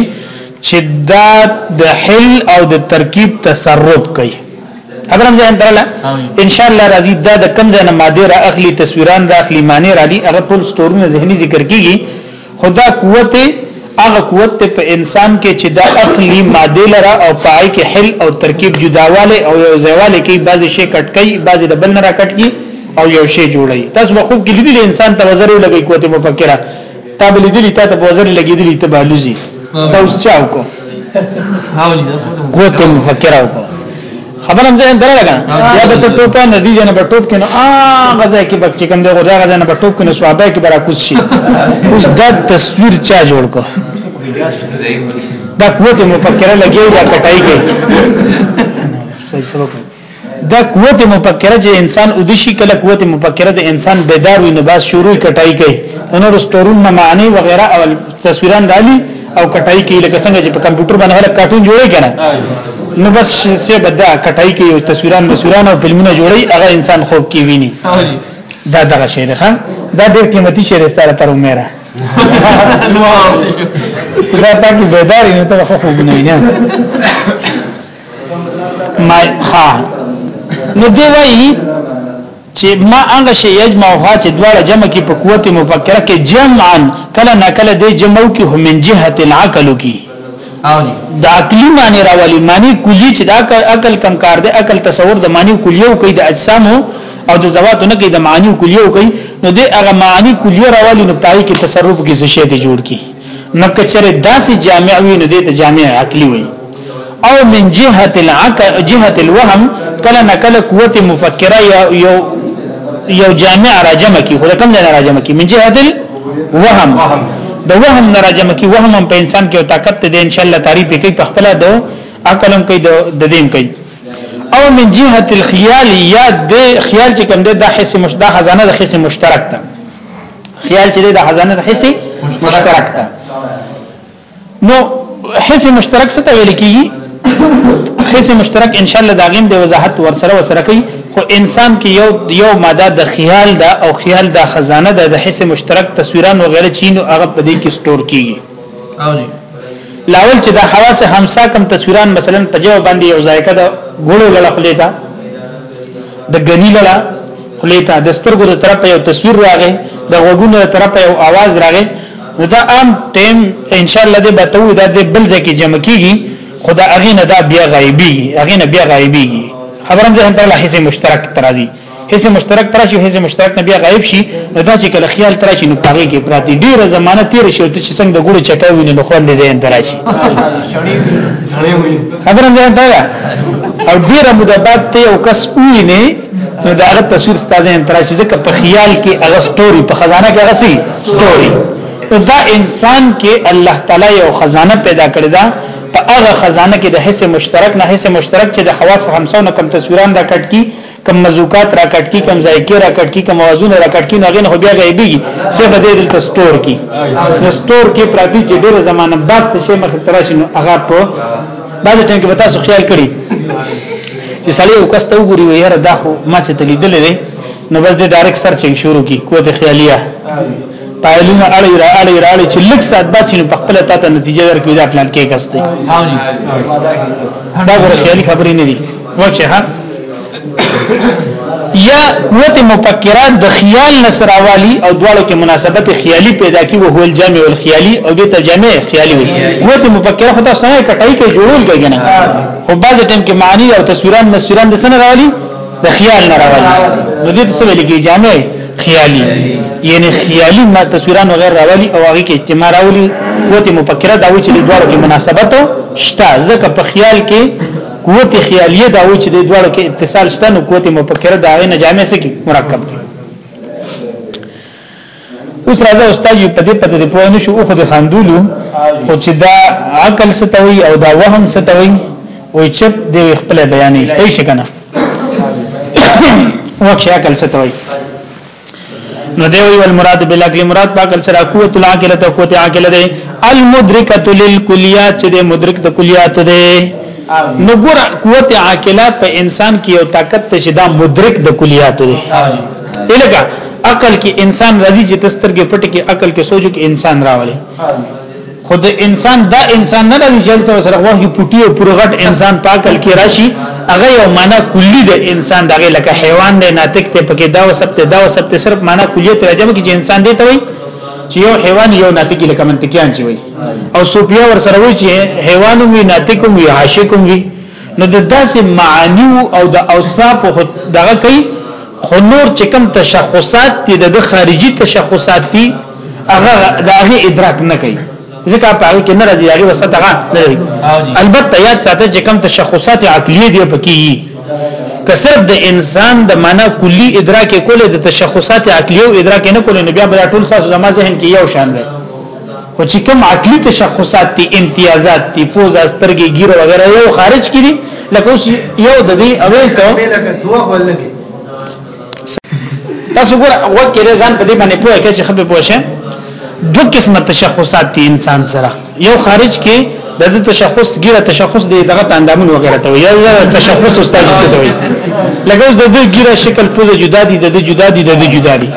چې دا د حل او د ترکیب تصرف کوي خبرم ځان درله ان شاء الله راځي دا د کم ځای نه ماده را اخلي تصویران را اخلي معنی را دي هغه ټول ستورونه ذهني ذکر کیږي خدا قوت هغه قوت ته په انسان کې چې دا اخلي ماده لره او پای کې حل او ترکیب جداواله او یو ځایواله کې بعضی شی کټ کوي بعضی د بل نه را کټ کی او یو شی جوړي تاسو به خوب کې لیدلی انسان توازن لګي قوت مفکره تا به لیدلی تا ته په وزر لګېدلی ته به لوزي تا اوس چا وکړو قوت مفکر وکړو خبر هم ځین دره لګا یا به ته ټوپه ندی جن په ټوپ کې نو ا غزا کې بچی کم دی غوډه غزا نه په ټوپ کې نو صحابه کې برا کوس شي اوس دا تصویر چا جوړ کو دا قوت مفکر لګي دا کټای کې صحیح سبق دا قوت مفکره چې انسان ودشي کله قوت مفکره د انسان بیدار وي نو باز شروع کټای کوي نور سټورون نه معنی وغیرہ او تصویران رالی او کټای کوي لکه څنګه چې په کمپیوټر باندې هله کارټون جوړي کنه نو بس سه بدا کټای کوي او تصویران مسوران او فلمونه جوړي هغه انسان خوب کې ویني دا دغه شی ده دا ډېر قیمتي شی رساله پر عمره دا پاکي بیداری نه ته خو خوب نه نه ما ها نو دی وایي چې ما هغه شی یجمع او هات دواړه جمع کې په قوت مفکره کې جمعا کله نه کله د جمعو کې هم من جهه العقل کې د عقلی معنی راولي معنی کلی چې دا عقل کم کار دی عقل تصور د معنی کلیو کې د اجسامو او د زواتو نه کې د معنی کلیو کې نو د هغه معنی کلیو راولي نو پای کې تصرف کې څه شی دی جوړ کی نو کچره داسې جامع وي نو دې ته جامع عقلی وي او من جهه العقل جهه الوهم کله نکله قوت مفکره یو یو جامع راجم کی خو کوم نه راجم کی من جهه الوهم د وهم نه راجم کی وهم په انسان کې طاقت ته ان شاء الله تعریف کوي په خپل دو عقل هم کوي د دین کوي او من جهه الخيال یا د خیال چې کوم ده د حس مشترک خزانه د حس مشترک ده خیال چې د حضانت حصي مشترک ده نو حصي مشترک څه ته ویل کیږي حصي مشترک ان شاء الله دا غیم د وضاحت ورسره وسره کوي خو انسان کې یو یو ماده د خیال ده او خیال د خزانه ده د حصي مشترک تصویران وغیرہ چین او هغه په دې کې سٹور کیږي او نه لاول چې د حواس خمسه کم تصویران مثلا په جو باندې یو ځای کده ګړو لړ خلې دا د غنی لړ خلې دا د سترګو د طرف یو تصویر راغی د وګونو د طرف یو आवाज راغی نو دا عام ټیم ان شاء الله دې بتو دا دې بل ځکه جمع کیږي خدا اغه نه دا بیا غایبی اغه نه بیا غایبی خبرم ځه تر لحظه مشترک ترازی حس مشترک پر شي حس مشترک نه بیا غایب شي نو دا چې کله خیال پر شي نو پاره کې پراتی ډیره زمانہ تیر شي ته چې څنګه ګوړو چکاوي نه خوند زین پر شي خبره نه ده او ډیره مده بعد ته او کس وی نه نو دا غت تصویر ستاسو پر شي ځکه په خیال کې هغه سټوري په خزانه کې هغه سي سټوري دا انسان کې الله تعالی یو خزانه پیدا کړی دا په هغه خزانه کې د حصے مشترک نه حصے مشترک چې د خواص 500 نه کم تصویران را کټ کی کم مزوکات راکټ کی کم ځای کې راکټ کی کم وازونه راکټ کی نو غین خو بیا غیبی سه به دې دلته سٹور کی نو سٹور کې پراتی چې ډېر زمانه بعد څه شي مخ تراشي نو هغه په بعض ټیم کې تاسو خیال کړی چې سړی وکسته وګوري وي یاره دا خو ما چې تلیدل دی نو بس دې ډایرکټ سرچینګ شروع کی قوت خیالیه پایلونه اړي را اړي را اړي چې لږ سات بعد چې په خپل تاته نتیجه درکوي دا پلان کې کسته دا غوړ خیالي خبرې نه دي وجهه یا قوت مفکرات د خیال نسراوالی او دواړو کې مناسبت خیالي پیدا کی وو هول جامع الخیالي او د ترجمه خیالي وي قوت مفکر خدا سره کټای کې جوړول کېږي نه خو بعض ټیم کې معنی او تصویران نسویران د سره راوالي د خیال نه راوالي نو دې څه ویل کې جامع خیالي یعنی خیالي ما تصویران وغیر راوالي او هغه کې اجتماع راوالي قوت مفکرات دا و چې دواړو کې مناسبت شته ځکه په خیال کې قوت خیالیه دا و چې د دواړو کې اتصال شته نو قوت مفکره دا غي نجامه سکی مرکب دی اوس راځه استاد یو په دې په دې پوه نه شو خو د خندولو او چې دا عقل ستوي او دا وهم ستوي وای چې د خپل بیانې صحیح شکنه وکه عقل ستوي نو دی وی المراد بالعقل مراد باقل سره قوت العاقله او قوت عاقله ده المدرکه للکلیات چې د مدرک د کلیات ده نو ګور قوت عاقله په انسان کې یو طاقت ته چې دا مدرک د کلیات ده الګه عقل کې انسان راځي چې تسترګې پټ کې عقل کې سوچو کې انسان راولي خود انسان دا انسان نه لري چې تر سره وایي پټي او پرغټ انسان پاکل کې راشي هغه یو معنا کلی د انسان دغه لکه حیوان دی ناتک ته پکې دا وسبت دا وسبت صرف معنا کلی ته راځم کې انسان دی ته وایي چې یو حیوان یو ناتکی لکه منطقيان چې وایي او سوپیا ور سره وایي چې حیوان وی ناتکم وی عاشقم وی نو د داسې معانی او د اوصاف دغه کوي خو نور چې کوم تشخصات دي د خارجي تشخصات دي هغه د هغه ادراک نه کوي ځکه په هغه کې نه راځي هغه وسته هغه نه لري البته یاد ساته چې کم تشخصات عقلیه دی پکې که صرف د انسان د معنا کلی ادراک کول د تشخصات عقلیه او ادراک نه کول نو بیا به ټول ساز زما ذهن کې یو شان دی خو چې کوم عقلي تشخصات دي امتیازات دي پوز استرګي ګیر وغیرہ یو خارج کړي لکه اوس یو د دې اوې سو تاسو ګور وګ کې ځان په دې باندې پوهه کې چې خبره پوښه دو قسمه تشخصات دي انسان سره یو خارج کې د دې تشخص ګیره تشخص دی دغه اندامونه وغیرہ ته یو یو تشخص استاد څه دی لکه د دې ګیره شکل پوزه جدا دي د دې جدا دي د دې جدا دي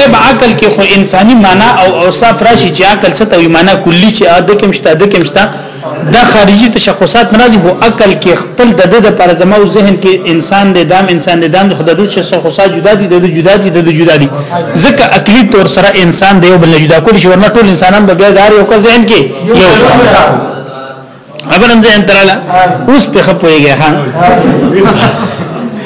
سب عقل کې خو انساني معنا او اوصاف راشي چې عقل څه ته وي معنا کلی چې اده کوم شته د کوم شته دا خارجي تشخصات مناسب او عقل کې خپل د د پر زما او ذهن کې انسان د دام انسان د دام خدای د تشخصات جدا دي د جدا دي د جدا دي ځکه عقلي تور سره انسان دی او بل جدا کول شي ورنه ټول انسانان به دار یو کا ذهن کې یو شو ابرم ذهن تراله اوس په خپويږي ها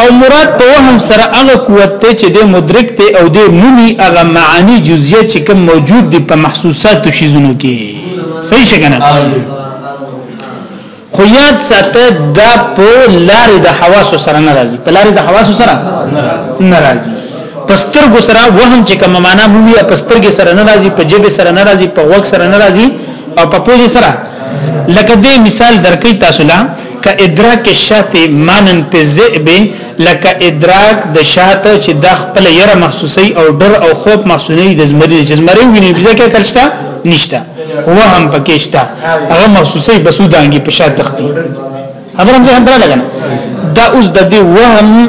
او مراد په وهم سره هغه قوت ته چې د مدرک ته او د مومي هغه معانی جزئیه چې کوم موجود دي په محسوسات شیزونو کې صحیح شګنه خو یاد ساته دا په لار د حواس سره ناراضي په لار د حواس سره ناراضي پستر ګو سره وهم چې کوم معنا مومي پستر ګو سره ناراضي په جبه سره ناراضي په وګ سره ناراضي او په پوزي سره لکه دې مثال درکې تاسو لا ک ادراک الشات مانن په ذئب لکه ادراک د شات چې د خپل یره محسوسي او ډر او خوب محسوسي د زمری چې زمری ویني بیا کې کړشتا نشتا هو هم پکېشتا هغه محسوسي بسودانګي په شات تختی خبرم ځه هم درا لګنه دا اوس د دې وهم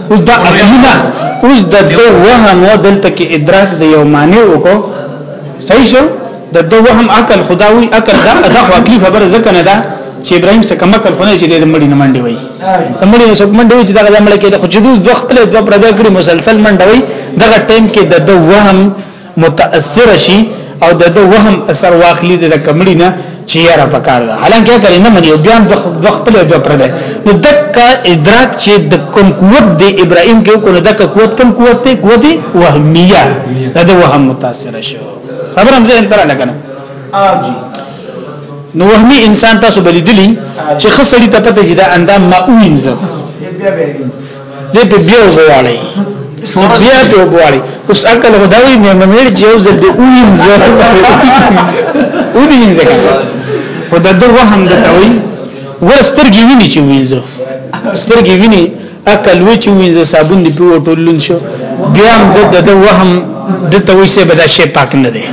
اوس دا عقیده اوس د دو وهم او دلته کې ادراک د یو معنی وکړو صحیح شو د دو وهم عقل خداوی عقل دا د عقلی خبره ځکه نه ده چې ابراهيم څخه کم عقل خونه چې د مړي نه منډي وای د مړي نه څوک منډي وای چې دا د مړي کې د خو جدوز دوه خپل دوه پرده کړی مسلسل منډي وای دغه ټیم کې د دو وهم متاثر شي او د د وهم اثر واخلي د کمړي نه چې یاره پکار ده حالانکه کله نه مني بیا د خپل د پر ده نو دک ادراک چې د کوم قوت د ابراهيم کې کو نو دک قوت کوم قوت ته قوت وهميه دا د وهم متاثر شو خبر هم زه انتره لګنه نو وهمي انسان تاسو بلیدلی چې خسړی ته پته چې دا اندام معوین زه دې په بیا وغواړي بیا ته وغواړي اوس عقل غداوی مې مېړ چې یو ځل دې اونین زه اونین زه خو د دوه هم د توي ورسترګي ویني چې وینځو سترګي ویني عقل وی چې وینځه صابون دی په ټولون شو بیا هم د د وهم د توي سه بدا شي پاک نه دی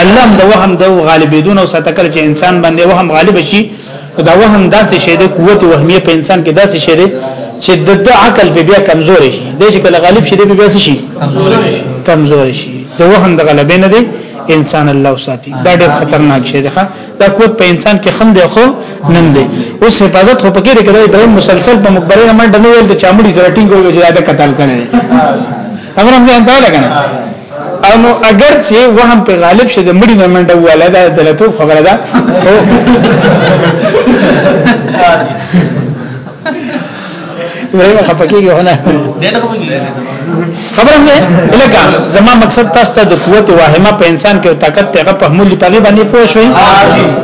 الله هم د وهم د غالبیدون او ستکل چې انسان باندې وهم غالب شي دا وهم داسې شی دی قوت وهمیه په انسان کې داسې شی دی چې د عقل په بیا کمزوري شي د شي کله غالب شي په بیا شي کمزوري شي کمزوري شي د وهم د غلبې نه دی انسان الله ساتي دا ډېر خطرناک شی دی دا کوت په انسان کې خم دی خو نن دی اوس حفاظت خو پکې کړی دا مسلسل په مقبره نه منډه نه ویل ته چامړي زرټینګ وي چې دا قتل کړي امر هم ځان ته لګنه انو اگر چې وهم په غالب شه د مړي نه منډه واله دا دلته خبره ده وایي خپکیږي هونه خبره ده لکه زما مقصد تاسو ته د قوت واهمه په انسان کې طاقت ته په حمل پغه باندې پوه شئ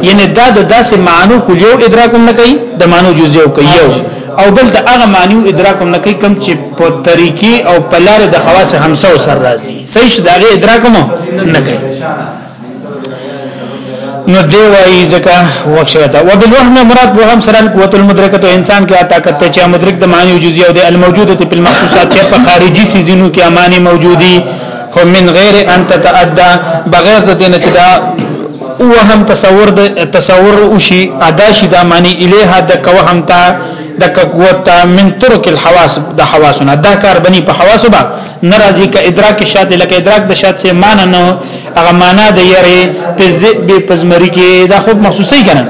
یعنی دا د داسې معنی کلیو ادراک نه کوي د معنی جزئیو کوي او بل د هغه معنی او ادراک هم نه کوي کوم چې په طریقې او په لار د خواص همسه او سر راځي صحیح شي دا غي ادراک هم نه کوي نو دی وایي ځکه وښه دا وبالوهم مراد به هم سره قوت المدرکه انسان کې طاقت ته چې مدرک د معنی جزئي او د الموجوده په المخصوصات چې په خارجي سيزونو کې اماني موجودي هم من غیر ان تتعدى بغیر د دې نه چې دا او هم تصور د تصور وشي ادا شي د معنی الیه د کوه هم تا د قوت من ترک الحواس د حواسنا دا کار بني په حواسو با ناراضي ک ادراک شاد لکه ادراک د شاد سه مان نه هغه معنا د یری په ذئب په زمری کې دا خود مخصوصي کنه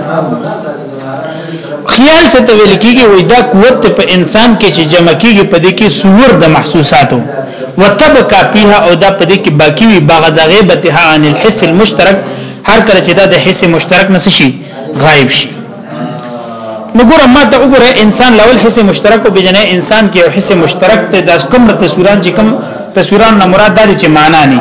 خیال څه ته ویل کیږي وای دا قوت په انسان کې چې جمع کیږي په دې کې سور د محسوساتو وتبقى فيها او دا په دې کې باقی وي باغ د غیبتها عن الحس المشترک هر کله چې دا د حس مشترک نس شي غایب شي نګور ما ته وګوره انسان لول حس مشترک او بجنه انسان کې حس مشترک ته د کوم تصویران چې کوم تصویران نه مراد دي چې معنا نه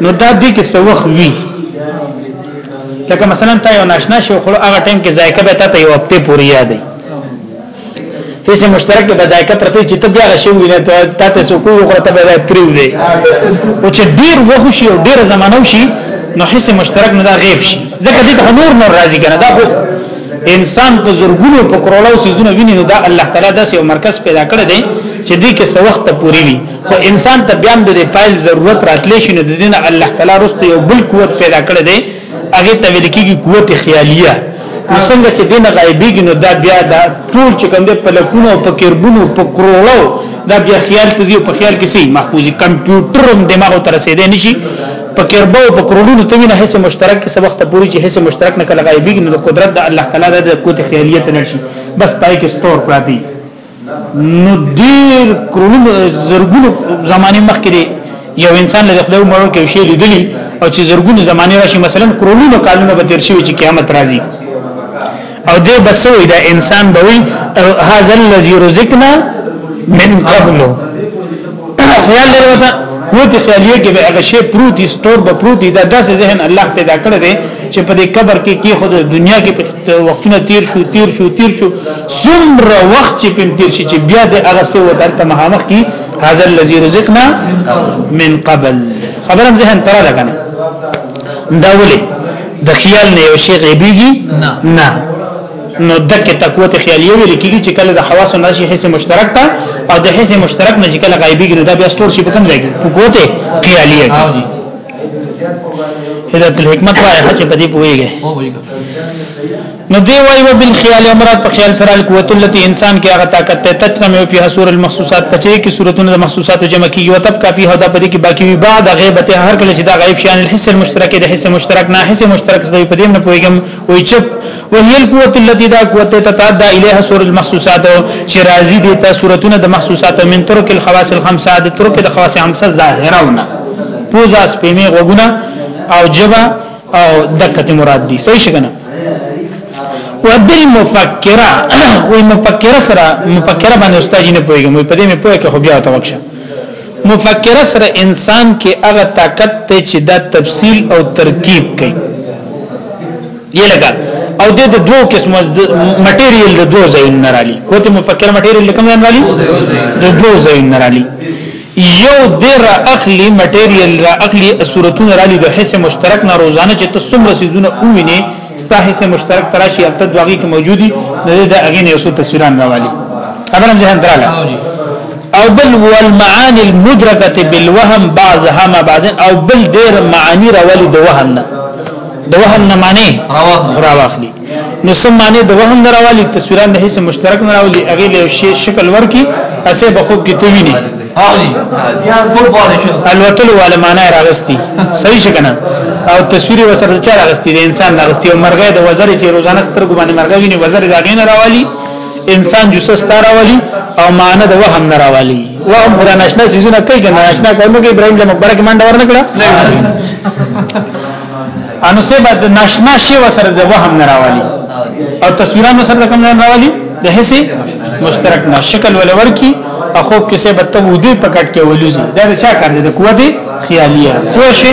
نو دا دې کې سوخ وی لکه مثلا تا یو ناشنا شو خو هغه ټیم کې ذایقه به تا ته یو هفته پوری یادې هیڅ مشترک به ذایقه پرته چې ته بیا غشې وینې ته تا ته سو کوی خو ته به تریو دی او چې ډیر وخت شي او ډیر زمانو شي نو هیڅ مشترک نه دا غیب شي ځکه دې ته نور نور راضي کنه دا خو انسان په زورګونو په کرولو سيزونه ویني نو دا الله تعالی داسې یو مرکز پیدا کړی دی چې دې کې څه وخت پوري وي خو انسان ته بیا د فایل ضرورت راتلی شي نو د دین الله تعالی رسته یو بل قوت پیدا کړی دی هغه ته ویل کېږي قوت خیالیه نو څنګه چې دین غایبیږي نو دا بیا دا ټول چې کوم دی په لکونو په کربونو په کرولو دا بیا خیال ته ځي په خیال کې سي محفوظي کمپیوټر هم دماغ ته رسیدې نشي په کربو په کرولونو ته وینه هیڅ مشترک کې سبق ته پوری چې هیڅ مشترک نه کله غایبیږي نو قدرت د الله تعالی د قوت خیالیت نشي بس پای کې ستور پراتی نو ډیر کرونو زرګونو زمانه مخکې یو انسان له خپل عمر کې شی لیدلی او چې زرګونو زمانه راشي مثلا کرونو کالونه به تیر شي چې قیامت راځي او دې بسوي دا انسان بوي هاذا الذي رزقنا من قبل خیال لري وته قوت خیالیه کې به هغه شی پروتي سٹور به پروتي دا داسې ذهن الله پیدا کړی دی چې په دې قبر کې کې خود دنیا کې وختونه تیر شو تیر شو تیر شو څومره وخت چې پم تیر شي چې بیا د هغه څه ودرته مهامخ کې هاذا الذي رزقنا من قبل خبرم ذهن ترا لګنه دا ولي د خیال نه یو شی غیبیږي نه نو دکې تقوت خیالیه ویل کیږي چې کله د حواس او نشي حصے مشترک تا او د حصے مشترک نه چې کله غایبی ګنو دا بیا سٹور شي په کوم ځای کې قوت خیالیه هدایت الحکمت وایي چې په دې پويږي نو دی وای و بل خیال امرات په خیال سره القوت التي انسان کې هغه طاقت ته تجرم او په حصول المخصوصات پچې کې صورتونه د مخصوصات جمع کیږي او تب کافي هدا پدې کې باقی وی بعد غیبت هر کله چې دا غیب شان الحس المشترک د حس مشترک نه حس مشترک زوی پدې نه پويګم وای چپ وهي القوه التي دا قوت تتعدى اليها سور المخصوصات چې راضي دي ته صورتونه د محسوسات من ترک الخواص الخمسه د ترک د خواص خمسه ظاهرونه پوزا سپېمه غوګونه او جبا او دقت مراد دي صحیح شګنه وبالمفکره وي مفکره سره مفکره باندې استاد نه پويږم په دې مې پوهه کې خو بیا توښه مفکره سره انسان کې هغه طاقت ته چې دا تفصیل او ترکیب کوي یې لګا او د دوو قسم مټیریل د دوو ځایونو نه رالی کوته مفکر مټیریل کوم نه رالی د دوو ځایونو نه رالی یو د را اخلی مټیریل را اخلی صورتونه رالی د حصه مشترک نه روزانه چې تاسو مر سيزونه اووینه ستا حصه مشترک تراشی اب ته دواږي کې موجودي د هغه نه یو تصویران راوالي خبر هم ځهن دراله او بل والمعاني المدركه بالوهم بعضها ما بعض او بل ډیر معانی راوالي د وهم نه د وهم نه معنی راواخلي نو سم معنی د وهم نه راوالي تصویران د هیڅ مشترک نه راولي هغه له شی شکل ورکی اسه به خوب کې تویني الوتل ولا معنی راغستی صحیح شکنه او تصویر وسره چا راغستی د انسان راغستی او مرغه د وزر چې روزانه سترګو باندې مرغه ویني وزر دا غین راوالي انسان جسه ستاره والی او معنی د وهم نه راوالي وهم خدا ناشنا سيزونه کوي کنه ناشنا کوي ابراهيم له مبارک منډه ورنکړه انو سه بعد ناشنا شی وسره د وهم نه راوالي او تصویرانو سره کوم نه راوالي د حصے مشترک نه شکل ولور کی اخو کې سه بته ودی پکټ کې ولوزي دا چا کار دي د قوت خیالیه پوه شي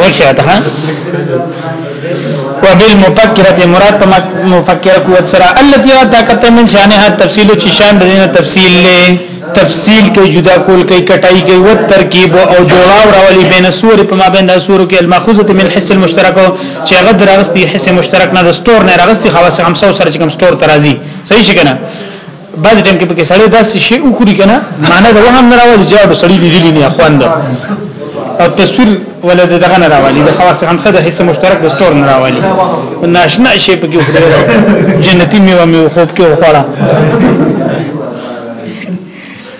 وښه ته وبالمفکره مراد په مفکره قوت سره التي طاقت من شانها تفصيل چې شان د دینه تفصیل له تفصیل کې جدا کول کې کټای کې و ترکیب او جوړاو راولي بین سور په مابین د سور کې الماخوذه من حس المشترک چې هغه درغستي حس مشترک نه د سٹور نه راغستي خواص 500 سره چې کوم سٹور ترازی صحیح شي کنه بعض ټیم کې پکې سړی داسې شی وکړي کنه معنی دا وهم نه راوړي چې دا سړی لیدلی نه اخوان ده او تصویر ولا دغه نه راوړي د خواص خمسه د حصہ مشترک د سٹور نه راوړي ناشنا شی پکې وکړي جنتی میوه میو خوب کې وخوړه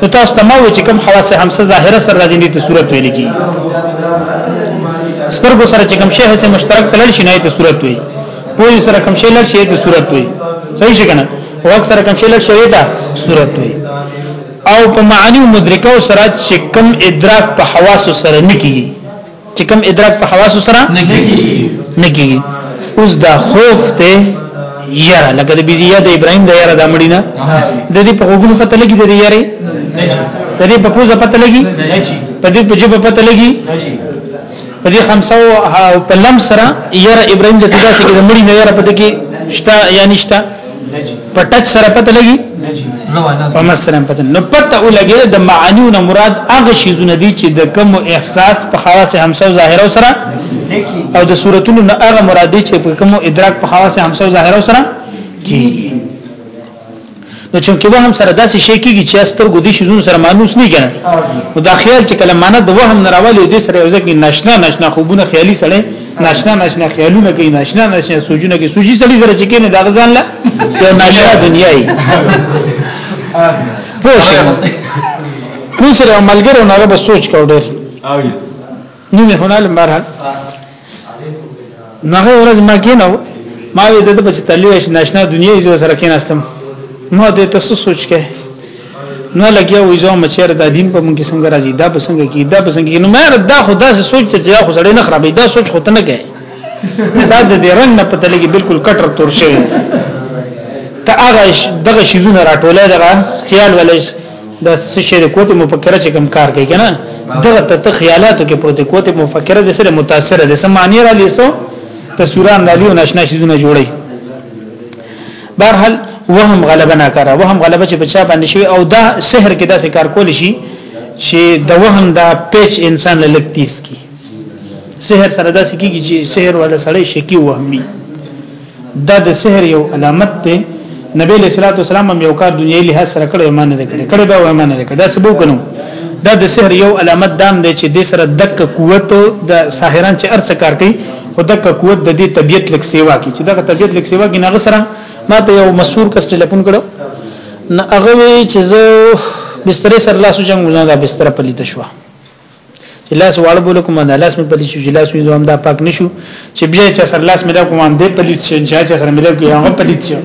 نو تاسو ته ما و چې کوم حواس همسه ظاهره سره راځي دي ته صورت ویل کی سترګو سره چې کوم شی هسه مشترک تلل شي نه ته صورت وي پوری سره کوم شی لړ شي ته صورت وي صحیح شي کنه واک سره کوم شی لړ شي ته صورت وي او په معانی مدرکه سره چې کوم ادراک په حواس سره نکېږي چې کوم ادراک په حواس سره نه کیږي اوس دا خوف ته یاره لکه د بيزیا د ابراهيم د یاره د مړینا د دې په غوګونو پته لګي د یاره د دې په پوزه پته لګي په دې په جبه پته لګي په دې خمسه او په لم سره یاره ابراهيم د تداسې کې د مړی نه یاره پته کې شتا یا نشتا په ټچ سره پته لګي په مثلا پته نو پته ولګي د معانیو نه مراد هغه شیزونه دي چې د کم احساس په خواص همسو ظاهر او سره او د صورتونو نه هغه مراد دي چې په کم ادراک په خواص همسو ظاهر او سره کی نو چې کې وهم سره داسې شي کېږي چې ستر ګودي شیزونه سره مانوس نه کړي نو دا خیال چې کله معنی د وهم نه راوالي دي سره یو ځکه نشنا نشنا خوبونه خیالي سره ناشنا ناشنا خیالونه کوي ناشنا ناشنا سوچونه کوي سوچي سړي سره چې کینه دا غزان لا یو ناشنا دنیا یې پوښه مون سره ملګرو نه به سوچ کو ډېر نو مې هنال مرحل نغه ورځ ما کینو ما دې د بچ تلوي ناشنا دنیا یې سره کیناستم نو دې تاسو سوچ کې نه لګیا وې زو مچیر د دین په مونږ څنګه راځي دا به څنګه کی دا به څنګه کی نو مې دا خو داسې سوچ ته چې خو سړی نه خرابې دا سوچ خو ته نه کوي دا د دې رنگ نه پته لګي بالکل کټر تور شوی ته هغه دغه شیزونه راټولې دغه خیال ولې د څه شی د کوته مفکره چې کم کار کوي کنه دغه ته خیالاتو کې پروت کوته مفکره د سره متاثر ده سم معنی را لیسو تصویران را لیو ناشنا شیزونه جوړي بهرحال وهم غلبه نه کړه وهم غلبه چې بچا باندې شوی او دا سحر کې داسې کار کول شي چې د وهم دا پیچ انسان له لکتیس کی سحر سره داسې کیږي چې سحر ولا سړی شکی وهمي دا د سحر یو علامت دی نبی له صلوات والسلام هم یو کار دنیوي له سره کړو ایمان نه کړی کړي به ایمان نه کړی دا سبو کنو دا د سحر یو علامت دام دی چې د سره دک قوت د ساحران چې ارڅ کار کوي خو دک قوت د دې طبيعت لک سیوا کی چې دغه طبيعت لک سیوا کی نه سره ما ته یو مسور کس ټلیفون کړو نه هغه وی چې زه بستر سر لاسو جنگ نه دا بستر پلیت شو چې لاس واړ بوله کوم دا لاس مې پلیت شو چې لاس مې زوم دا پاک نشو چې بیا چې سر لاس مې دا کوم دې پلیت شي چې چې سر مې دا کوم هغه پلیت شي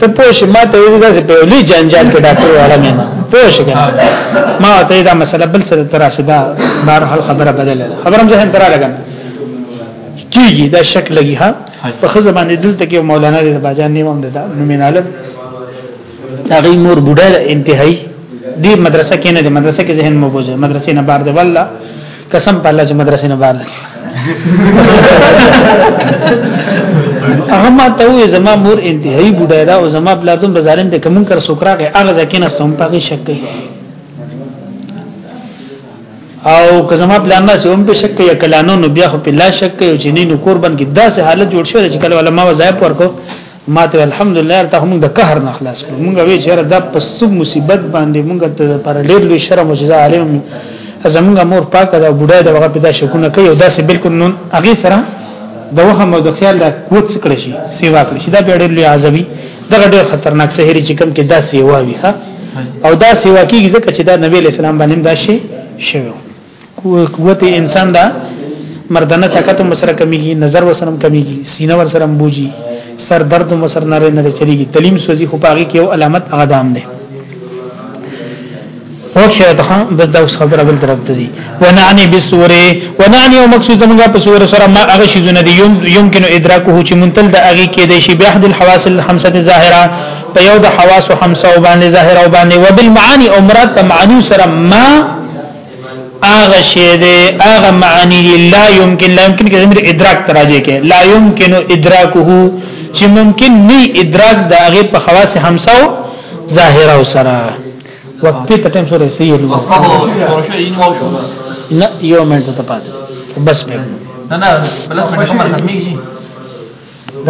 ته پوه شي ما ته وی دا چې په لوی جنجال کې ډاکټر واړه مې پوه شي ما ته دا مسله بل سره تراشه دا بهر حل خبره بدله خبرم ځه تر لګم کیږي دا شک لګي ها په خزه باندې دلته کې مولانا د باجان نیو هم ده نومیناله دا غي مور بوډه انتهایی دی مدرسه کې نه دی مدرسه کې ذهن مو بوزه مدرسې نه بار دی والله قسم په الله چې مدرسې نه بار دی هغه ما ته وې زما مور انتهایی بوډه ده او زما بلادون بازارم د کمون کر سوکراغه هغه ځکه نه سم پغې شک کوي او که زما پلان نه سوم په شک یا کلانو نو بیا خو په لا شک یو چې نه نو قربان کې داسې حالت جوړ شوی چې کله علماء وظایف ورکو ما ته الحمدلله ته موږ د قهر نه خلاص کړو موږ وی چې دا پس مصیبت باندې موږ ته پر ډیر لوی شرم او جزاء عالم زمونږ مور پاک دا بډای دا وغه پیدا شکونه کوي او داسې بالکل نون هغه سره د وهم او د خیال د قوت څخه شي سیوا کړی دا ډیر لوی عذابي دا ډیر خطرناک سحری چې کم کې داسې واوي ها او دا سیوا کیږي ځکه چې دا نبی اسلام باندې دا شی شوی قوت انسان دا مردانه طاقت مسره کمیږي نظر وسرم کمیږي سینه ورسره بوجي سر درد مسر نه نه چلیږي تلیم سوزي خو پاږي کې یو علامت هغه دام دی هو چې ته بس دا اوس خبره بل طرف ته دي ونعني بالسوره ونعني او مقصود زمونږه په سوره سره ما هغه شي زونه دي يمكن ادراکه چې منتل د هغه کې د شی بحد الحواس الخمسه ظاهره په یو د حواس او حمسه او باندې ظاهر او باندې وبالمعانی او مراد په معنی سره ما اغه شی دی اغه معنی لا يمكن لا يمكن کې زمير ادراک تراجه کې لا يمكن ادراکه چې ممکن نه ادراک د هغه په خواص حمسه او ظاهر او سره وخت په ټیم سره سي نه یو منټ ته پاتې بس په نه نه بلس منټ کومه ختمي